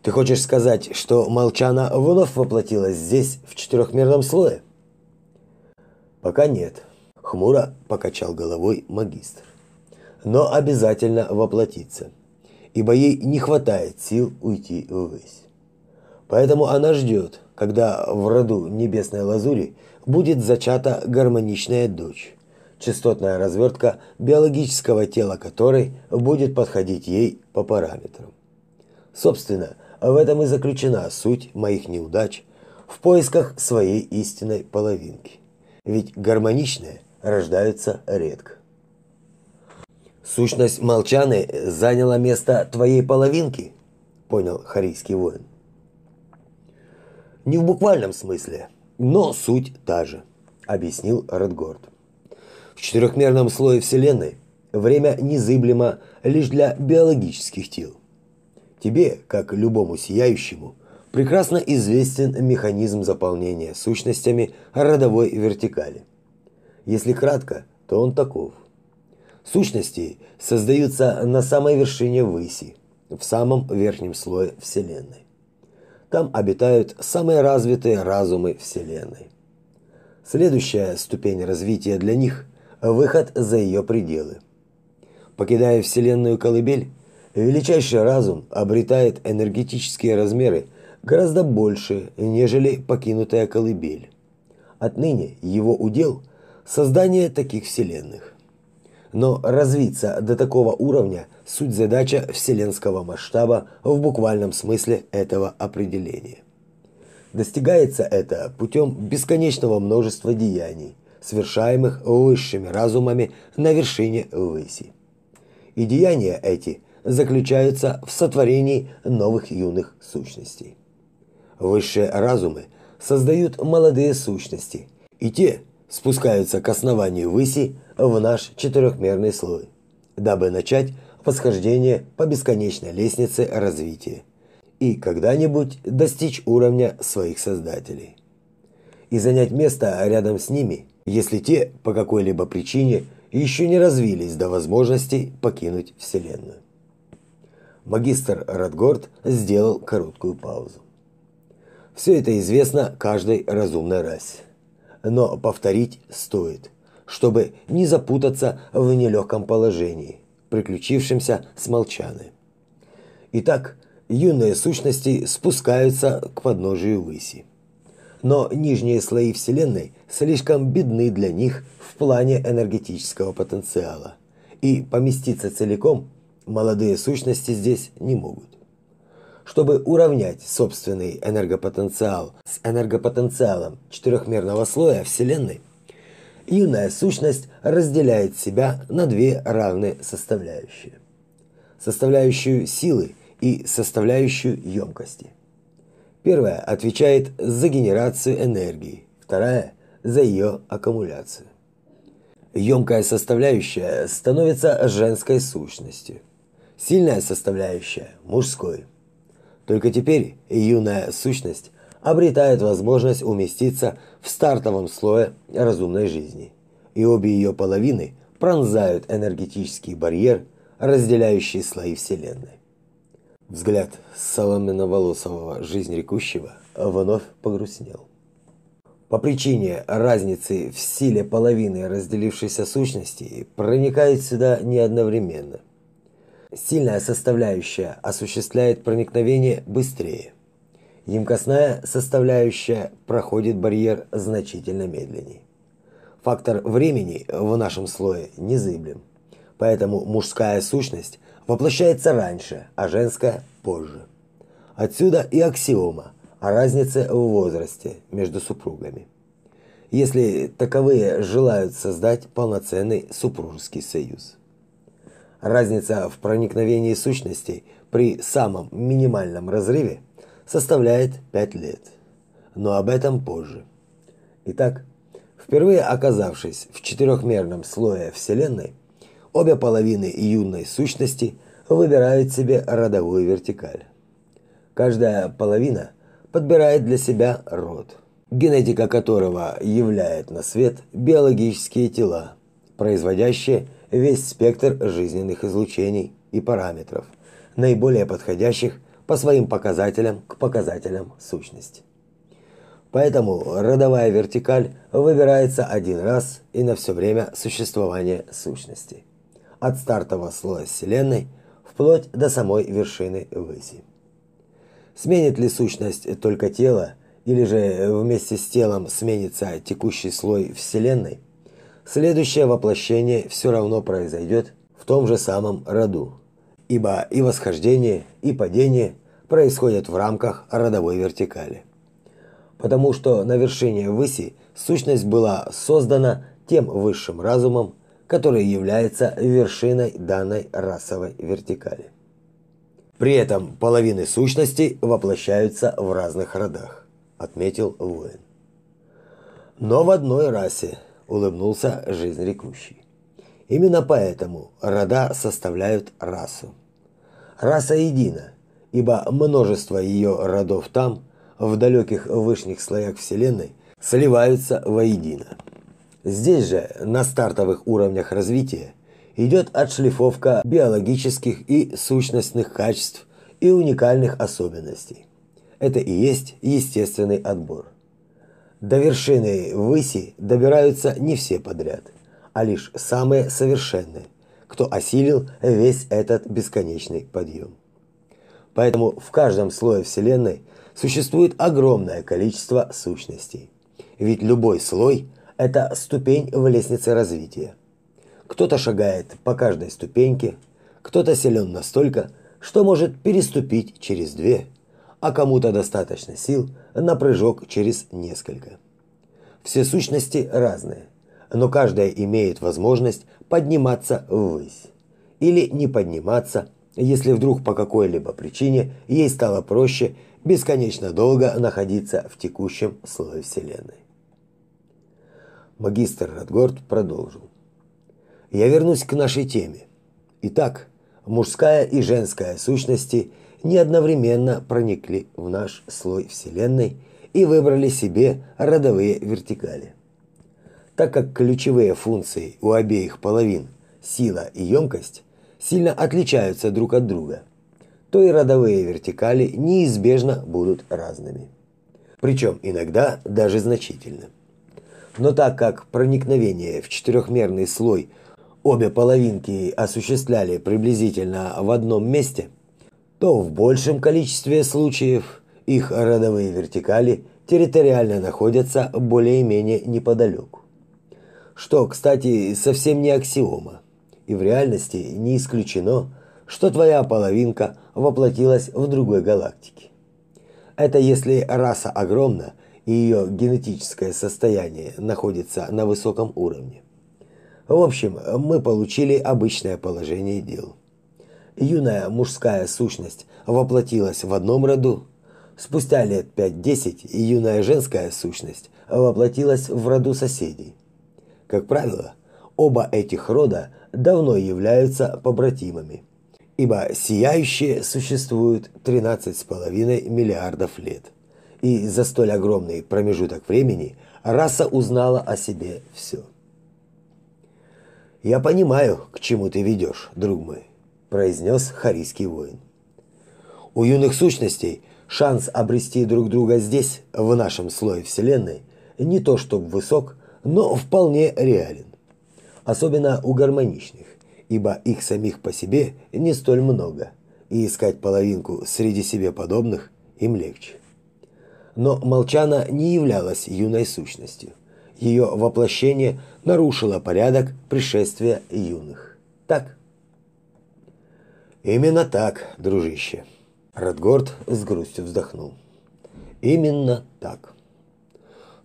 Ты хочешь сказать, что Молчана вновь воплотилась здесь, в четырехмерном слое? Пока нет. Хмуро покачал головой магистр. Но обязательно воплотится, ибо ей не хватает сил уйти ввысь. Поэтому она ждет, когда в роду небесной лазури будет зачата гармоничная дочь, частотная развертка биологического тела которой будет подходить ей по параметрам. Собственно, в этом и заключена суть моих неудач в поисках своей истинной половинки. Ведь гармоничные рождаются редко. Сущность Молчаны заняла место твоей половинки, понял харийский воин. Не в буквальном смысле, но суть та же, объяснил Редгорд. В четырехмерном слое Вселенной время незыблемо лишь для биологических тел. Тебе, как любому сияющему, прекрасно известен механизм заполнения сущностями родовой вертикали. Если кратко, то он таков. Сущности создаются на самой вершине выси, в самом верхнем слое Вселенной. Там обитают самые развитые разумы Вселенной. Следующая ступень развития для них – выход за ее пределы. Покидая Вселенную колыбель, величайший разум обретает энергетические размеры гораздо больше, нежели покинутая колыбель. Отныне его удел – создание таких вселенных. Но развиться до такого уровня – суть задача вселенского масштаба в буквальном смысле этого определения. Достигается это путем бесконечного множества деяний, совершаемых высшими разумами на вершине выси. И деяния эти заключаются в сотворении новых юных сущностей. Высшие разумы создают молодые сущности, и те спускаются к основанию выси в наш четырехмерный слой, дабы начать восхождение по бесконечной лестнице развития и когда-нибудь достичь уровня своих создателей. И занять место рядом с ними, если те по какой-либо причине еще не развились до возможности покинуть Вселенную. Магистр Радгорд сделал короткую паузу. Все это известно каждой разумной расе. Но повторить стоит – чтобы не запутаться в нелегком положении, приключившемся с молчаной. Итак, юные сущности спускаются к подножию выси. Но нижние слои Вселенной слишком бедны для них в плане энергетического потенциала, и поместиться целиком молодые сущности здесь не могут. Чтобы уравнять собственный энергопотенциал с энергопотенциалом четырехмерного слоя Вселенной, юная сущность разделяет себя на две равные составляющие. Составляющую силы и составляющую емкости. Первая отвечает за генерацию энергии, вторая – за ее аккумуляцию. Емкая составляющая становится женской сущностью, сильная составляющая – мужской. Только теперь юная сущность обретает возможность уместиться в стартовом слое разумной жизни, и обе ее половины пронзают энергетический барьер, разделяющий слои Вселенной. Взгляд соломенно-волосового жизнерекущего вновь погрустнел. По причине разницы в силе половины разделившейся сущности проникает сюда не одновременно. Сильная составляющая осуществляет проникновение быстрее – Емкостная составляющая проходит барьер значительно медленнее. Фактор времени в нашем слое незыблем. Поэтому мужская сущность воплощается раньше, а женская позже. Отсюда и аксиома о разнице в возрасте между супругами. Если таковые желают создать полноценный супружеский союз. Разница в проникновении сущностей при самом минимальном разрыве – составляет 5 лет. Но об этом позже. Итак, впервые оказавшись в четырехмерном слое Вселенной, обе половины юной сущности выбирают себе родовую вертикаль. Каждая половина подбирает для себя род, генетика которого являет на свет биологические тела, производящие весь спектр жизненных излучений и параметров, наиболее подходящих по своим показателям к показателям сущности. Поэтому родовая вертикаль выбирается один раз и на все время существования сущности. От стартового слоя Вселенной вплоть до самой вершины выси. Сменит ли сущность только тело, или же вместе с телом сменится текущий слой Вселенной, следующее воплощение все равно произойдет в том же самом роду, ибо и восхождение, и падение происходят в рамках родовой вертикали. Потому что на вершине выси сущность была создана тем высшим разумом, который является вершиной данной расовой вертикали. При этом половины сущностей воплощаются в разных родах, отметил воин. Но в одной расе улыбнулся жизнь рекущий. Именно поэтому рода составляют расу. Раса едина, ибо множество ее родов там, в далеких высших слоях Вселенной, сливаются воедино. Здесь же, на стартовых уровнях развития, идет отшлифовка биологических и сущностных качеств и уникальных особенностей. Это и есть естественный отбор. До вершины выси добираются не все подряд, а лишь самые совершенные, кто осилил весь этот бесконечный подъем. Поэтому в каждом слое Вселенной существует огромное количество сущностей. Ведь любой слой – это ступень в лестнице развития. Кто-то шагает по каждой ступеньке, кто-то силен настолько, что может переступить через две, а кому-то достаточно сил на прыжок через несколько. Все сущности разные, но каждая имеет возможность подниматься ввысь или не подниматься, если вдруг по какой-либо причине ей стало проще бесконечно долго находиться в текущем слое Вселенной. Магистр Радгорд продолжил. Я вернусь к нашей теме. Итак, мужская и женская сущности не одновременно проникли в наш слой Вселенной и выбрали себе родовые вертикали. Так как ключевые функции у обеих половин, сила и емкость, сильно отличаются друг от друга, то и родовые вертикали неизбежно будут разными. Причем иногда даже значительно. Но так как проникновение в четырехмерный слой обе половинки осуществляли приблизительно в одном месте, то в большем количестве случаев их родовые вертикали территориально находятся более-менее неподалеку. Что, кстати, совсем не аксиома. И в реальности не исключено, что твоя половинка воплотилась в другой галактике. Это если раса огромна и ее генетическое состояние находится на высоком уровне. В общем, мы получили обычное положение дел. Юная мужская сущность воплотилась в одном роду, спустя лет 5-10 юная женская сущность воплотилась в роду соседей. Как правило, оба этих рода давно являются побратимами, ибо сияющие существуют 13,5 миллиардов лет. И за столь огромный промежуток времени раса узнала о себе все. «Я понимаю, к чему ты ведешь, друг мой», – произнес харийский воин. «У юных сущностей шанс обрести друг друга здесь, в нашем слое Вселенной, не то чтобы высок, но вполне реален. Особенно у гармоничных, ибо их самих по себе не столь много, и искать половинку среди себе подобных им легче. Но Молчана не являлась юной сущностью. Ее воплощение нарушило порядок пришествия юных. Так? Именно так, дружище. Радгорд с грустью вздохнул. Именно так.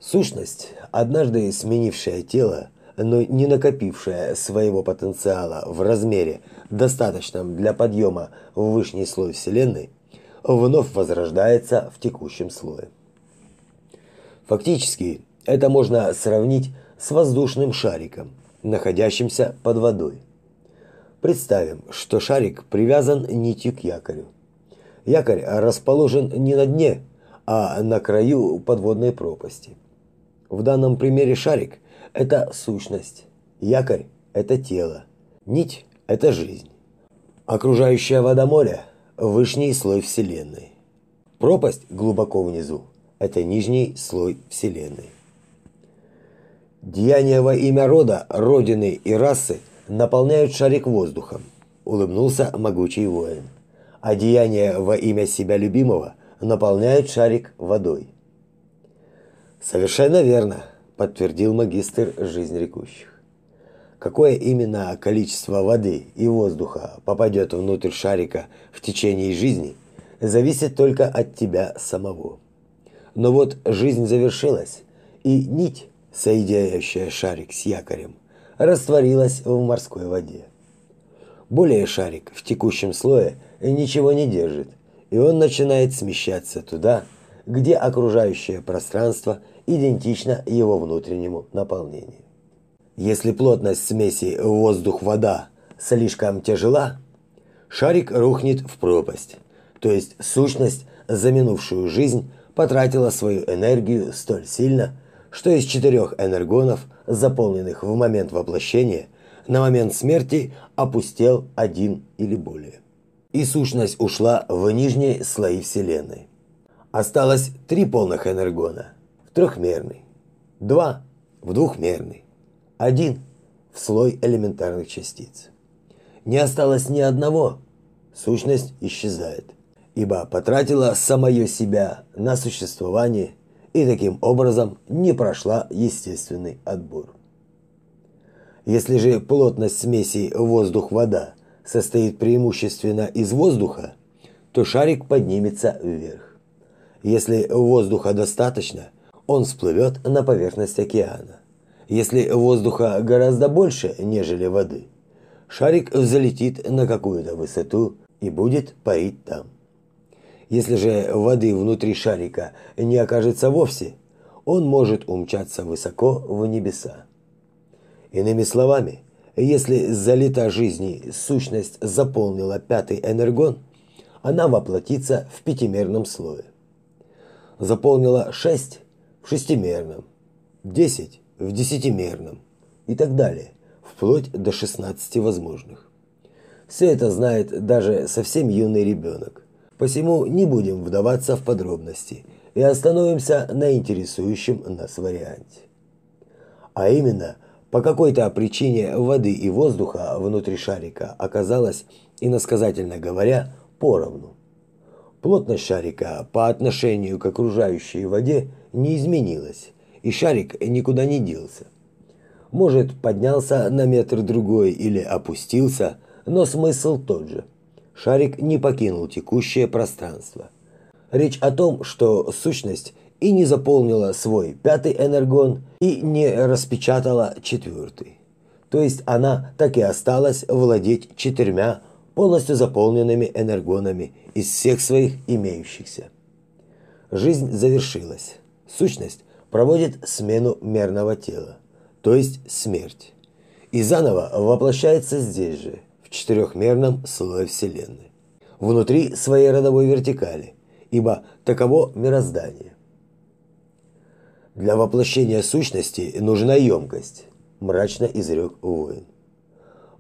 Сущность, однажды сменившая тело, но не накопившая своего потенциала в размере, достаточном для подъема в высший слой Вселенной, вновь возрождается в текущем слое. Фактически, это можно сравнить с воздушным шариком, находящимся под водой. Представим, что шарик привязан нитью к якорю. Якорь расположен не на дне, а на краю подводной пропасти. В данном примере шарик – это сущность, якорь – это тело, нить – это жизнь. Окружающая вода моря – высший слой Вселенной. Пропасть глубоко внизу – это нижний слой Вселенной. Деяния во имя рода, родины и расы наполняют шарик воздухом, улыбнулся могучий воин. А деяния во имя себя любимого наполняют шарик водой. Совершенно верно, подтвердил магистр жизнь рекущих. Какое именно количество воды и воздуха попадет внутрь шарика в течение жизни, зависит только от тебя самого. Но вот жизнь завершилась, и нить, соединяющая шарик с якорем, растворилась в морской воде. Более шарик в текущем слое ничего не держит, и он начинает смещаться туда, где окружающее пространство идентично его внутреннему наполнению. Если плотность смеси воздух-вода слишком тяжела, шарик рухнет в пропасть. То есть сущность за минувшую жизнь потратила свою энергию столь сильно, что из четырех энергонов, заполненных в момент воплощения, на момент смерти опустел один или более. И сущность ушла в нижние слои Вселенной. Осталось три полных энергона в трехмерный, два в двухмерный, один в слой элементарных частиц. Не осталось ни одного, сущность исчезает, ибо потратила самое себя на существование и таким образом не прошла естественный отбор. Если же плотность смеси воздух-вода состоит преимущественно из воздуха, то шарик поднимется вверх. Если воздуха достаточно, он всплывет на поверхность океана. Если воздуха гораздо больше, нежели воды, шарик взлетит на какую-то высоту и будет парить там. Если же воды внутри шарика не окажется вовсе, он может умчаться высоко в небеса. Иными словами, если залита жизни сущность заполнила пятый энергон, она воплотится в пятимерном слое. Заполнила шесть в шестимерном, десять в десятимерном и так далее, вплоть до 16 возможных. Все это знает даже совсем юный ребенок. Посему не будем вдаваться в подробности и остановимся на интересующем нас варианте. А именно, по какой-то причине воды и воздуха внутри шарика оказалось, иносказательно говоря, поровну. Плотность шарика по отношению к окружающей воде не изменилась, и шарик никуда не делся. Может, поднялся на метр другой или опустился, но смысл тот же – шарик не покинул текущее пространство. Речь о том, что сущность и не заполнила свой пятый энергон и не распечатала четвертый. То есть она так и осталась владеть четырьмя полностью заполненными энергонами из всех своих имеющихся. Жизнь завершилась. Сущность проводит смену мерного тела, то есть смерть. И заново воплощается здесь же, в четырехмерном слое Вселенной, внутри своей родовой вертикали, ибо таково мироздание. Для воплощения сущности нужна емкость, мрачно изрек воин.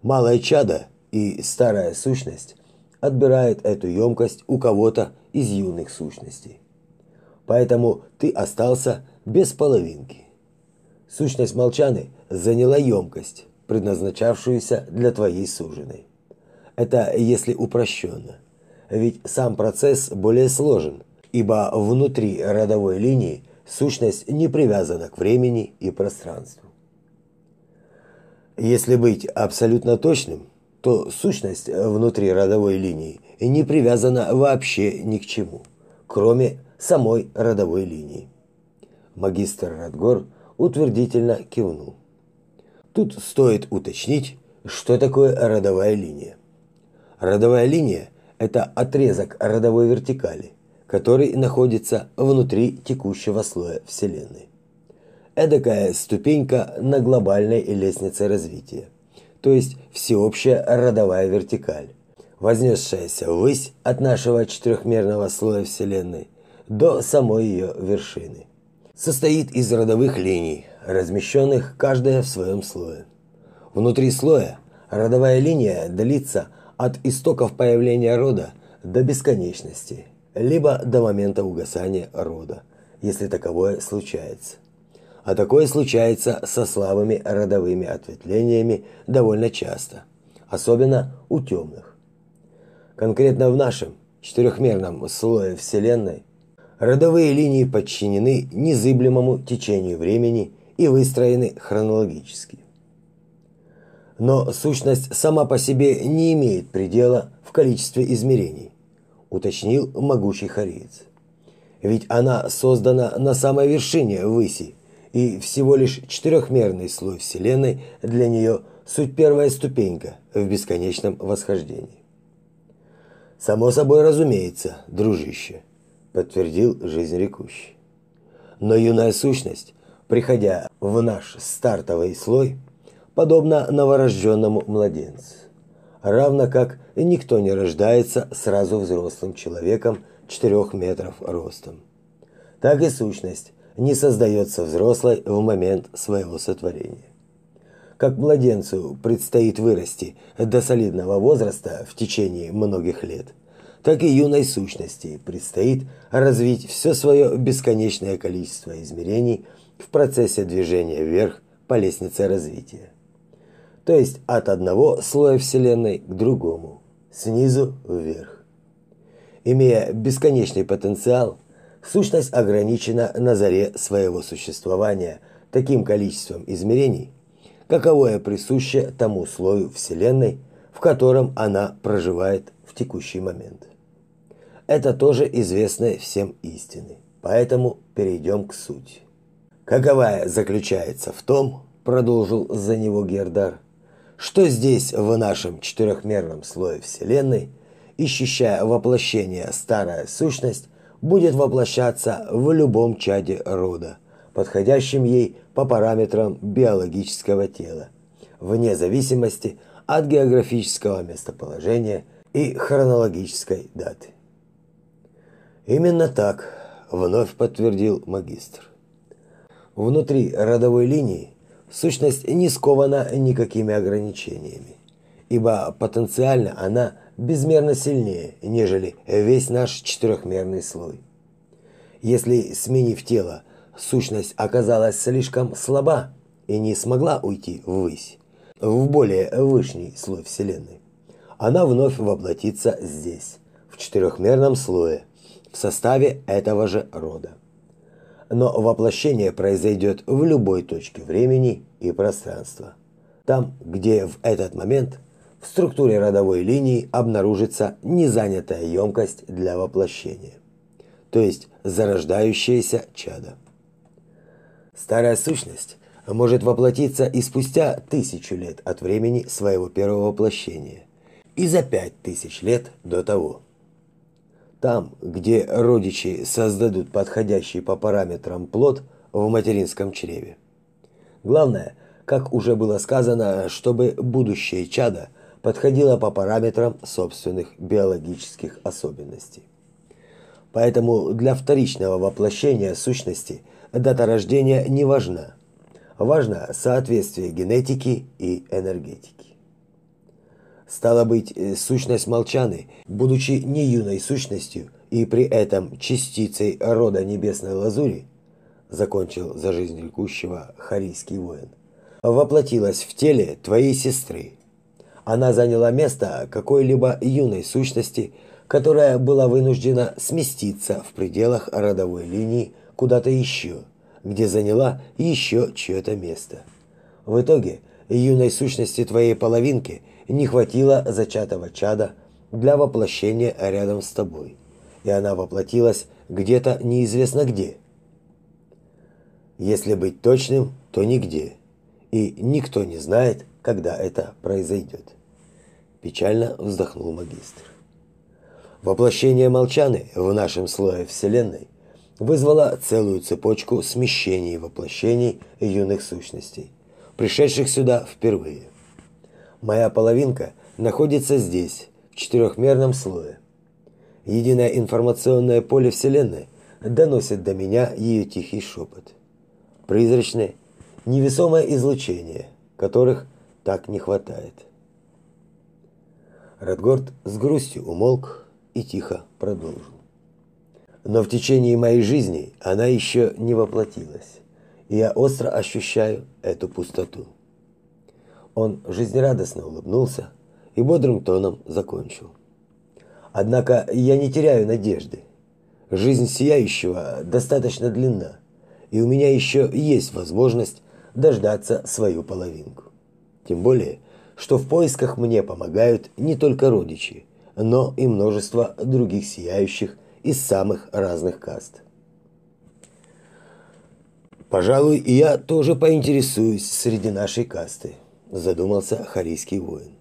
Малое чадо и старая сущность отбирает эту емкость у кого-то из юных сущностей. Поэтому ты остался без половинки. Сущность молчаны заняла емкость, предназначавшуюся для твоей суженой. Это если упрощенно. Ведь сам процесс более сложен, ибо внутри родовой линии сущность не привязана к времени и пространству. Если быть абсолютно точным, то сущность внутри родовой линии не привязана вообще ни к чему, кроме самой родовой линии. Магистр Радгор утвердительно кивнул. Тут стоит уточнить, что такое родовая линия. Родовая линия – это отрезок родовой вертикали, который находится внутри текущего слоя Вселенной. Эдакая ступенька на глобальной лестнице развития, то есть всеобщая родовая вертикаль, вознесшаяся ввысь от нашего четырехмерного слоя Вселенной до самой ее вершины. Состоит из родовых линий, размещенных каждая в своем слое. Внутри слоя родовая линия длится от истоков появления рода до бесконечности, либо до момента угасания рода, если таковое случается. А такое случается со слабыми родовыми ответвлениями довольно часто, особенно у темных. Конкретно в нашем четырехмерном слое Вселенной родовые линии подчинены незыблемому течению времени и выстроены хронологически. Но сущность сама по себе не имеет предела в количестве измерений. уточнил могучий хариец. Ведь она создана на самой вершине выси, и всего лишь четырехмерный слой Вселенной для нее суть первая ступенька в бесконечном восхождении. Само собой разумеется, дружище, подтвердил жизнь рекущий. Но юная сущность, приходя в наш стартовый слой, подобно новорожденному младенцу, равно как никто не рождается сразу взрослым человеком четырех метров ростом. Так и сущность не создается взрослой в момент своего сотворения. Как младенцу предстоит вырасти до солидного возраста в течение многих лет, так и юной сущности предстоит развить все свое бесконечное количество измерений в процессе движения вверх по лестнице развития. То есть от одного слоя Вселенной к другому, снизу вверх. Имея бесконечный потенциал, сущность ограничена на заре своего существования таким количеством измерений, каковое присуще тому слою Вселенной, в котором она проживает в текущий момент. Это тоже известная всем истины, поэтому перейдем к сути. Каковая заключается в том, продолжил за него Гердар, что здесь в нашем четырехмерном слое Вселенной, ищущая воплощение старая сущность, будет воплощаться в любом чаде рода, подходящем ей по параметрам биологического тела, вне зависимости от географического местоположения и хронологической даты. Именно так, вновь подтвердил магистр. Внутри родовой линии сущность не скована никакими ограничениями, ибо потенциально она – безмерно сильнее, нежели весь наш четырехмерный слой. Если, сменив тело, сущность оказалась слишком слаба и не смогла уйти ввысь, в более высший слой Вселенной, она вновь воплотится здесь, в четырехмерном слое, в составе этого же рода. Но воплощение произойдет в любой точке времени и пространства. Там, где в этот момент – в структуре родовой линии обнаружится незанятая емкость для воплощения, то есть зарождающееся чадо. Старая сущность может воплотиться и спустя тысячу лет от времени своего первого воплощения, и за пять тысяч лет до того. Там, где родичи создадут подходящий по параметрам плод в материнском чреве. Главное, как уже было сказано, чтобы будущее чадо – подходила по параметрам собственных биологических особенностей. Поэтому для вторичного воплощения сущности дата рождения не важна. Важно соответствие генетики и энергетики. Стало быть, сущность Молчаны, будучи не юной сущностью и при этом частицей рода небесной лазури, закончил за жизнь рекущего харийский воин, воплотилась в теле твоей сестры, она заняла место какой-либо юной сущности, которая была вынуждена сместиться в пределах родовой линии куда-то еще, где заняла еще чье-то место. В итоге юной сущности твоей половинки не хватило зачатого чада для воплощения рядом с тобой, и она воплотилась где-то неизвестно где. Если быть точным, то нигде, и никто не знает, когда это произойдет печально вздохнул магистр. Воплощение Молчаны в нашем слое Вселенной вызвало целую цепочку смещений воплощений юных сущностей, пришедших сюда впервые. Моя половинка находится здесь, в четырехмерном слое. Единое информационное поле Вселенной доносит до меня ее тихий шепот. Призрачное, невесомое излучение, которых так не хватает. Радгорд с грустью умолк и тихо продолжил. Но в течение моей жизни она еще не воплотилась, и я остро ощущаю эту пустоту. Он жизнерадостно улыбнулся и бодрым тоном закончил. Однако я не теряю надежды. Жизнь сияющего достаточно длинна, и у меня еще есть возможность дождаться свою половинку. Тем более, что в поисках мне помогают не только родичи, но и множество других сияющих из самых разных каст. Пожалуй, я тоже поинтересуюсь среди нашей касты, задумался харийский воин.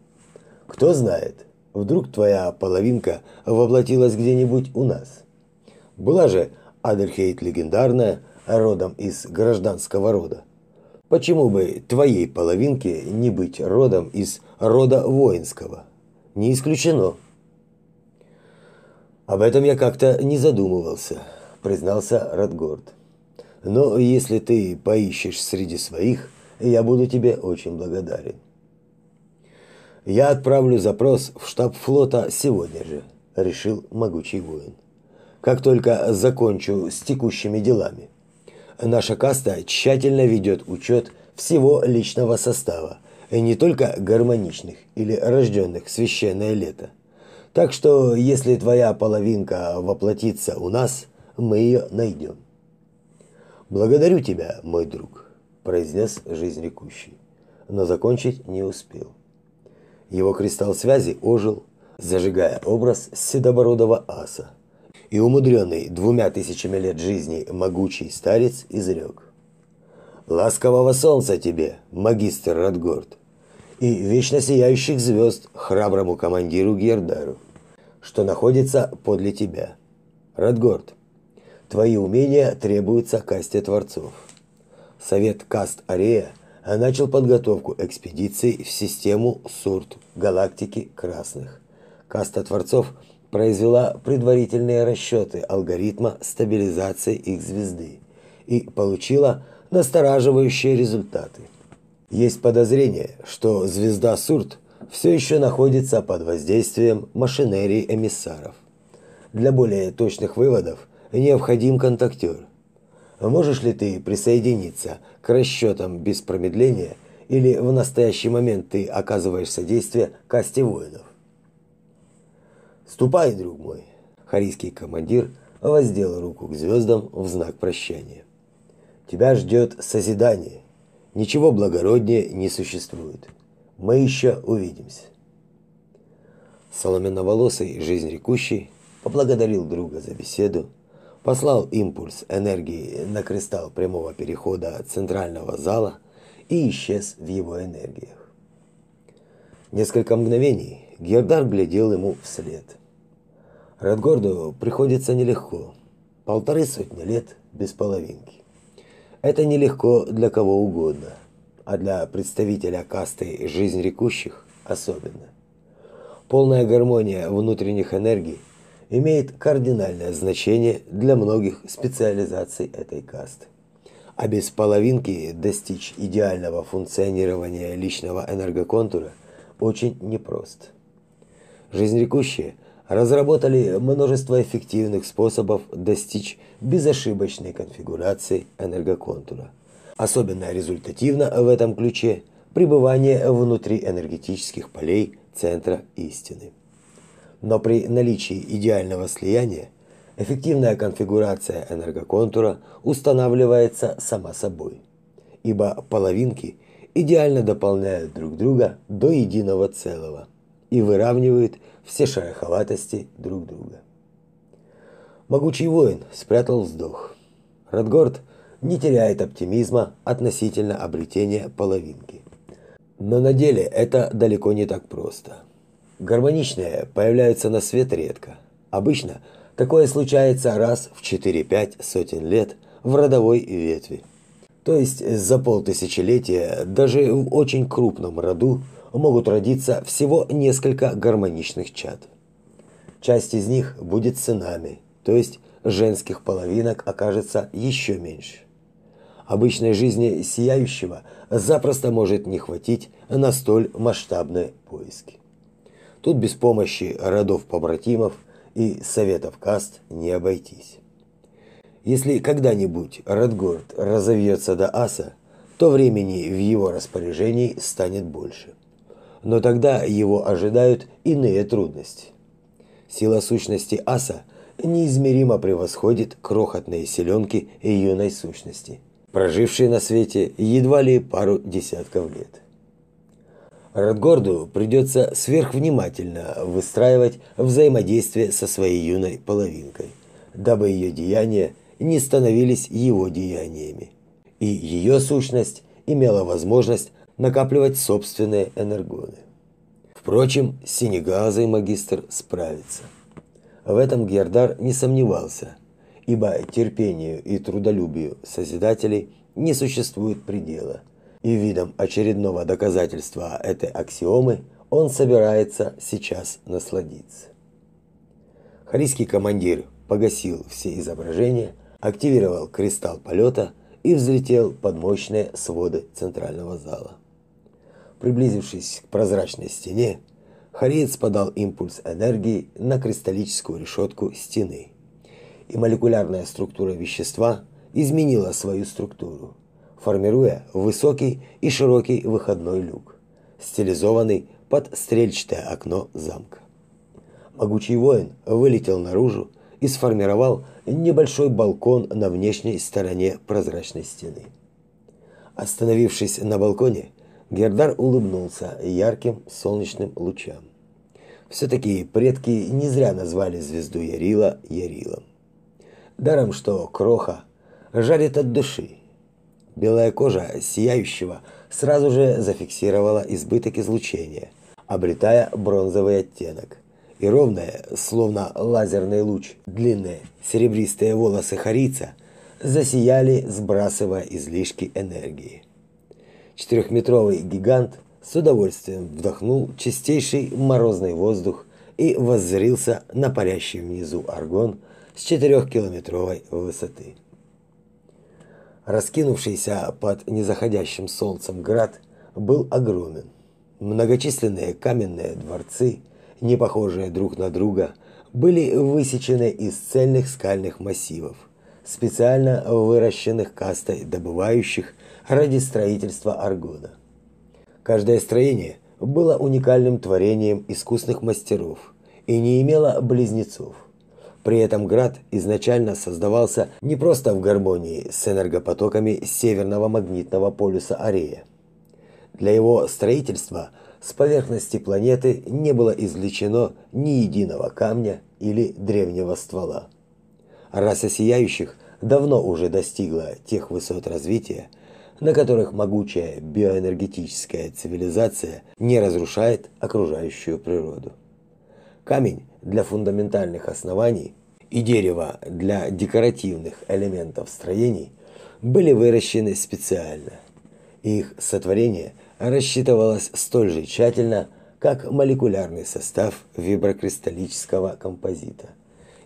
Кто знает, вдруг твоя половинка воплотилась где-нибудь у нас. Была же Адельхейт легендарная, родом из гражданского рода. Почему бы твоей половинке не быть родом из рода воинского? Не исключено. Об этом я как-то не задумывался, признался Радгорд. Но если ты поищешь среди своих, я буду тебе очень благодарен. Я отправлю запрос в штаб флота сегодня же, решил могучий воин. Как только закончу с текущими делами. Наша каста тщательно ведет учет всего личного состава, и не только гармоничных или рожденных в священное лето. Так что, если твоя половинка воплотится у нас, мы ее найдем. Благодарю тебя, мой друг, произнес жизнерекущий, но закончить не успел. Его кристалл связи ожил, зажигая образ седобородого аса. И умудренный двумя тысячами лет жизни могучий старец изрек. «Ласкового солнца тебе, магистр Радгорд, и вечно сияющих звезд храброму командиру Гердару, что находится подле тебя. Радгорд, Твои умения требуются касте творцов. Совет каст Арея начал подготовку экспедиции в систему Сурт галактики Красных. Каста творцов произвела предварительные расчеты алгоритма стабилизации их звезды и получила настораживающие результаты. Есть подозрение, что звезда Сурт все еще находится под воздействием машинерии эмиссаров. Для более точных выводов необходим контактер. Можешь ли ты присоединиться к расчетам без промедления или в настоящий момент ты оказываешь содействие касте воинов? Ступай, друг мой. Харийский командир воздел руку к звездам в знак прощания. Тебя ждет созидание. Ничего благороднее не существует. Мы еще увидимся. Соломенноволосый жизнь рекущий поблагодарил друга за беседу послал импульс энергии на кристалл прямого перехода центрального зала и исчез в его энергиях. Несколько мгновений Гердар глядел ему вслед. Радгорду приходится нелегко. Полторы сотни лет без половинки. Это нелегко для кого угодно, а для представителя касты жизнь рекущих особенно. Полная гармония внутренних энергий имеет кардинальное значение для многих специализаций этой касты. А без половинки достичь идеального функционирования личного энергоконтура очень непросто. Жизнерекущие разработали множество эффективных способов достичь безошибочной конфигурации энергоконтура. Особенно результативно в этом ключе пребывание внутри энергетических полей центра истины но при наличии идеального слияния эффективная конфигурация энергоконтура устанавливается сама собой, ибо половинки идеально дополняют друг друга до единого целого и выравнивают все шероховатости друг друга. Могучий воин спрятал вздох. Радгорд не теряет оптимизма относительно обретения половинки. Но на деле это далеко не так просто. Гармоничные появляются на свет редко. Обычно такое случается раз в 4-5 сотен лет в родовой ветви. То есть за полтысячелетия даже в очень крупном роду могут родиться всего несколько гармоничных чад. Часть из них будет сынами, то есть женских половинок окажется еще меньше. Обычной жизни сияющего запросто может не хватить на столь масштабные поиски. Тут без помощи родов-побратимов и советов каст не обойтись. Если когда-нибудь Радгорд разовьется до аса, то времени в его распоряжении станет больше. Но тогда его ожидают иные трудности. Сила сущности аса неизмеримо превосходит крохотные селенки юной сущности, прожившие на свете едва ли пару десятков лет. Радгорду придется сверхвнимательно выстраивать взаимодействие со своей юной половинкой, дабы ее деяния не становились его деяниями, и ее сущность имела возможность накапливать собственные энергоны. Впрочем, синеглазый магистр справится. В этом Гердар не сомневался, ибо терпению и трудолюбию Созидателей не существует предела, и видом очередного доказательства этой аксиомы он собирается сейчас насладиться. Харийский командир погасил все изображения, активировал кристалл полета и взлетел под мощные своды центрального зала. Приблизившись к прозрачной стене, Хариец подал импульс энергии на кристаллическую решетку стены. И молекулярная структура вещества изменила свою структуру, формируя высокий и широкий выходной люк, стилизованный под стрельчатое окно замка. Могучий воин вылетел наружу и сформировал небольшой балкон на внешней стороне прозрачной стены. Остановившись на балконе, Гердар улыбнулся ярким солнечным лучам. Все-таки предки не зря назвали звезду Ярила Ярилом. Даром, что кроха жарит от души. Белая кожа сияющего сразу же зафиксировала избыток излучения, обретая бронзовый оттенок. И ровные, словно лазерный луч, длинные серебристые волосы харица засияли, сбрасывая излишки энергии. Четырехметровый гигант с удовольствием вдохнул чистейший морозный воздух и воззрился на парящий внизу аргон с четырехкилометровой высоты. Раскинувшийся под незаходящим солнцем град был огромен. Многочисленные каменные дворцы, не похожие друг на друга, были высечены из цельных скальных массивов, специально выращенных кастой добывающих ради строительства аргона. Каждое строение было уникальным творением искусных мастеров и не имело близнецов. При этом град изначально создавался не просто в гармонии с энергопотоками северного магнитного полюса Арея. Для его строительства с поверхности планеты не было извлечено ни единого камня или древнего ствола. Раса сияющих давно уже достигла тех высот развития, на которых могучая биоэнергетическая цивилизация не разрушает окружающую природу. Камень для фундаментальных оснований и дерево для декоративных элементов строений были выращены специально. Их сотворение рассчитывалось столь же тщательно, как молекулярный состав виброкристаллического композита,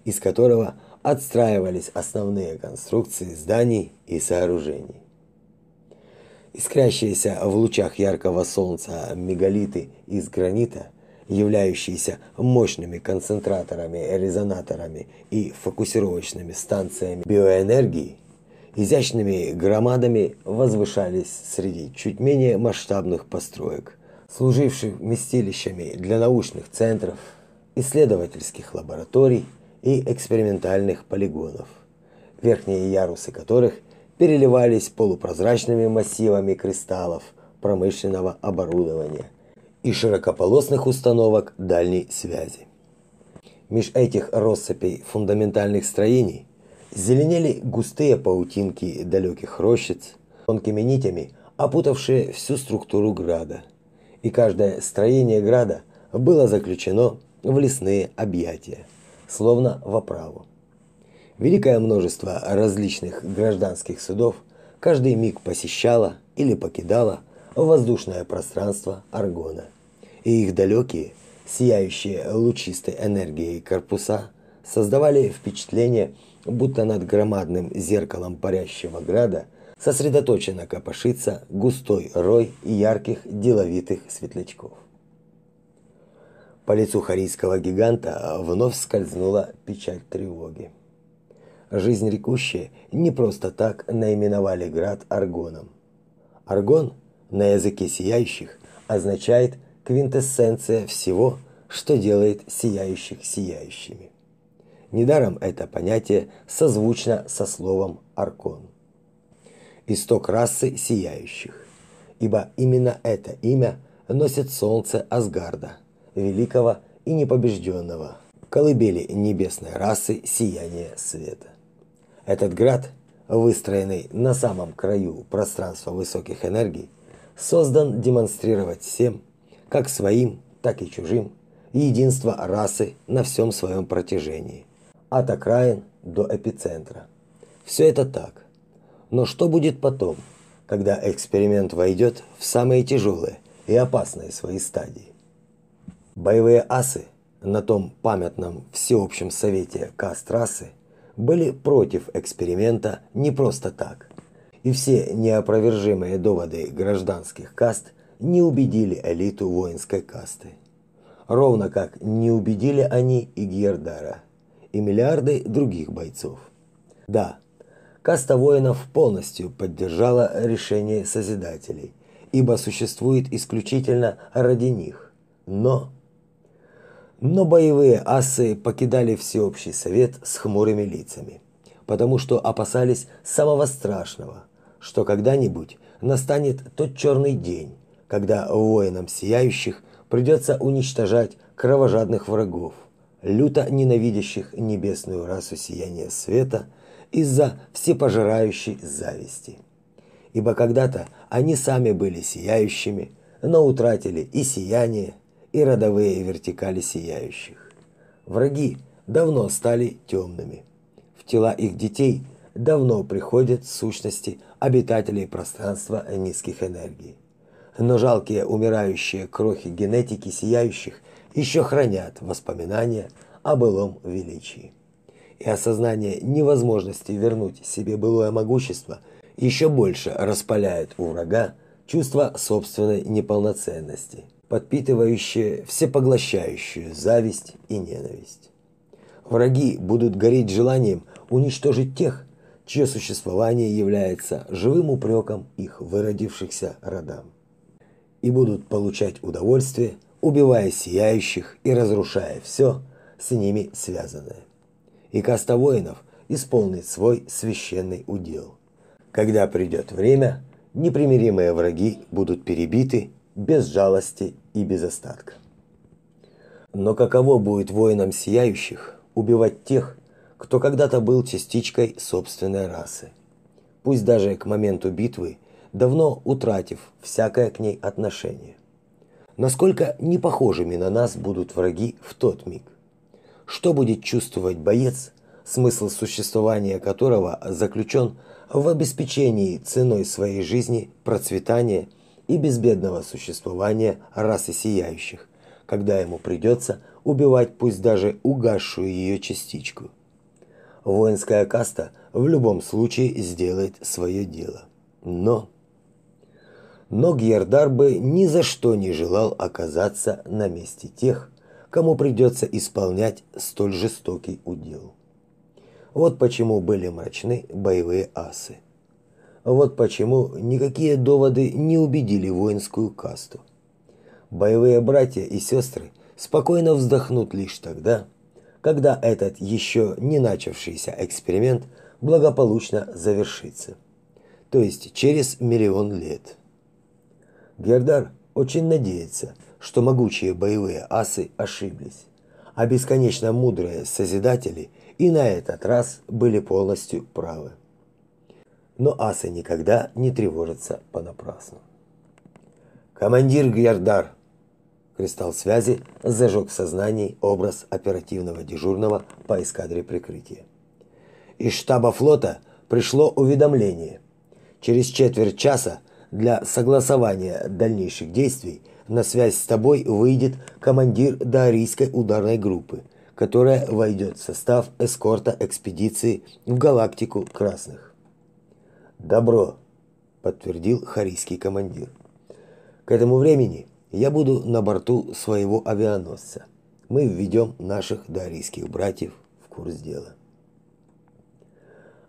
из которого отстраивались основные конструкции зданий и сооружений. Искрящиеся в лучах яркого солнца мегалиты из гранита, являющиеся мощными концентраторами, резонаторами и фокусировочными станциями биоэнергии, изящными громадами возвышались среди чуть менее масштабных построек, служивших вместилищами для научных центров, исследовательских лабораторий и экспериментальных полигонов, верхние ярусы которых – переливались полупрозрачными массивами кристаллов промышленного оборудования и широкополосных установок дальней связи. Меж этих россыпей фундаментальных строений зеленели густые паутинки далеких рощиц, тонкими нитями опутавшие всю структуру града. И каждое строение града было заключено в лесные объятия, словно в оправу. Великое множество различных гражданских судов каждый миг посещало или покидало воздушное пространство Аргона. И их далекие, сияющие лучистой энергией корпуса создавали впечатление, будто над громадным зеркалом парящего града сосредоточенно копошится густой рой ярких деловитых светлячков. По лицу харийского гиганта вновь скользнула печать тревоги жизнь рекущая не просто так наименовали град Аргоном. Аргон на языке сияющих означает квинтэссенция всего, что делает сияющих сияющими. Недаром это понятие созвучно со словом аркон. Исток расы сияющих, ибо именно это имя носит солнце Асгарда, великого и непобежденного, колыбели небесной расы сияния света. Этот град, выстроенный на самом краю пространства высоких энергий, создан демонстрировать всем, как своим, так и чужим, единство расы на всем своем протяжении, от окраин до эпицентра. Все это так. Но что будет потом, когда эксперимент войдет в самые тяжелые и опасные свои стадии? Боевые асы на том памятном всеобщем совете каст расы были против эксперимента не просто так. И все неопровержимые доводы гражданских каст не убедили элиту воинской касты. Ровно как не убедили они и Гердара, и миллиарды других бойцов. Да, каста воинов полностью поддержала решение Созидателей, ибо существует исключительно ради них. Но но боевые асы покидали всеобщий совет с хмурыми лицами, потому что опасались самого страшного, что когда-нибудь настанет тот черный день, когда воинам сияющих придется уничтожать кровожадных врагов, люто ненавидящих небесную расу сияния света из-за всепожирающей зависти. Ибо когда-то они сами были сияющими, но утратили и сияние, и родовые вертикали сияющих. Враги давно стали темными. В тела их детей давно приходят сущности обитателей пространства низких энергий. Но жалкие умирающие крохи генетики сияющих еще хранят воспоминания о былом величии. И осознание невозможности вернуть себе былое могущество еще больше распаляет у врага чувство собственной неполноценности – подпитывающее всепоглощающую зависть и ненависть. Враги будут гореть желанием уничтожить тех, чье существование является живым упреком их выродившихся родам. И будут получать удовольствие, убивая сияющих и разрушая все с ними связанное. И каста воинов исполнит свой священный удел. Когда придет время, непримиримые враги будут перебиты без жалости и без остатка. Но каково будет воинам сияющих убивать тех, кто когда-то был частичкой собственной расы, пусть даже к моменту битвы давно утратив всякое к ней отношение. Насколько непохожими на нас будут враги в тот миг? Что будет чувствовать боец, смысл существования которого заключен в обеспечении ценой своей жизни процветания и безбедного существования расы сияющих, когда ему придется убивать пусть даже угасшую ее частичку. Воинская каста в любом случае сделает свое дело. Но но Гьердар бы ни за что не желал оказаться на месте тех, кому придется исполнять столь жестокий удел. Вот почему были мрачны боевые асы. Вот почему никакие доводы не убедили воинскую касту. Боевые братья и сестры спокойно вздохнут лишь тогда, когда этот еще не начавшийся эксперимент благополучно завершится. То есть через миллион лет. Гердар очень надеется, что могучие боевые асы ошиблись, а бесконечно мудрые созидатели и на этот раз были полностью правы но асы никогда не тревожатся понапрасну. Командир Гьярдар. Кристалл связи зажег в сознании образ оперативного дежурного по эскадре прикрытия. Из штаба флота пришло уведомление. Через четверть часа для согласования дальнейших действий на связь с тобой выйдет командир Дарийской ударной группы, которая войдет в состав эскорта экспедиции в галактику Красных. Добро, подтвердил харийский командир. К этому времени я буду на борту своего авианосца. Мы введем наших дарийских братьев в курс дела.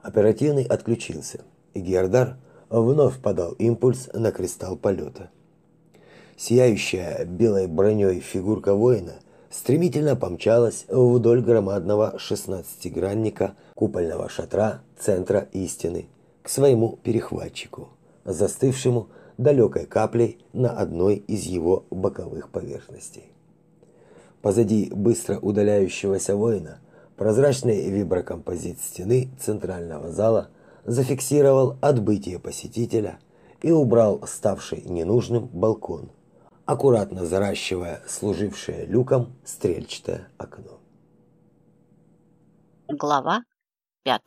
Оперативный отключился, и Гердар вновь подал импульс на кристалл полета. Сияющая белой броней фигурка воина стремительно помчалась вдоль громадного шестнадцатигранника купольного шатра центра истины к своему перехватчику, застывшему далекой каплей на одной из его боковых поверхностей. Позади быстро удаляющегося воина прозрачный виброкомпозит стены центрального зала зафиксировал отбытие посетителя и убрал ставший ненужным балкон, аккуратно заращивая служившее люком стрельчатое окно. Глава пятая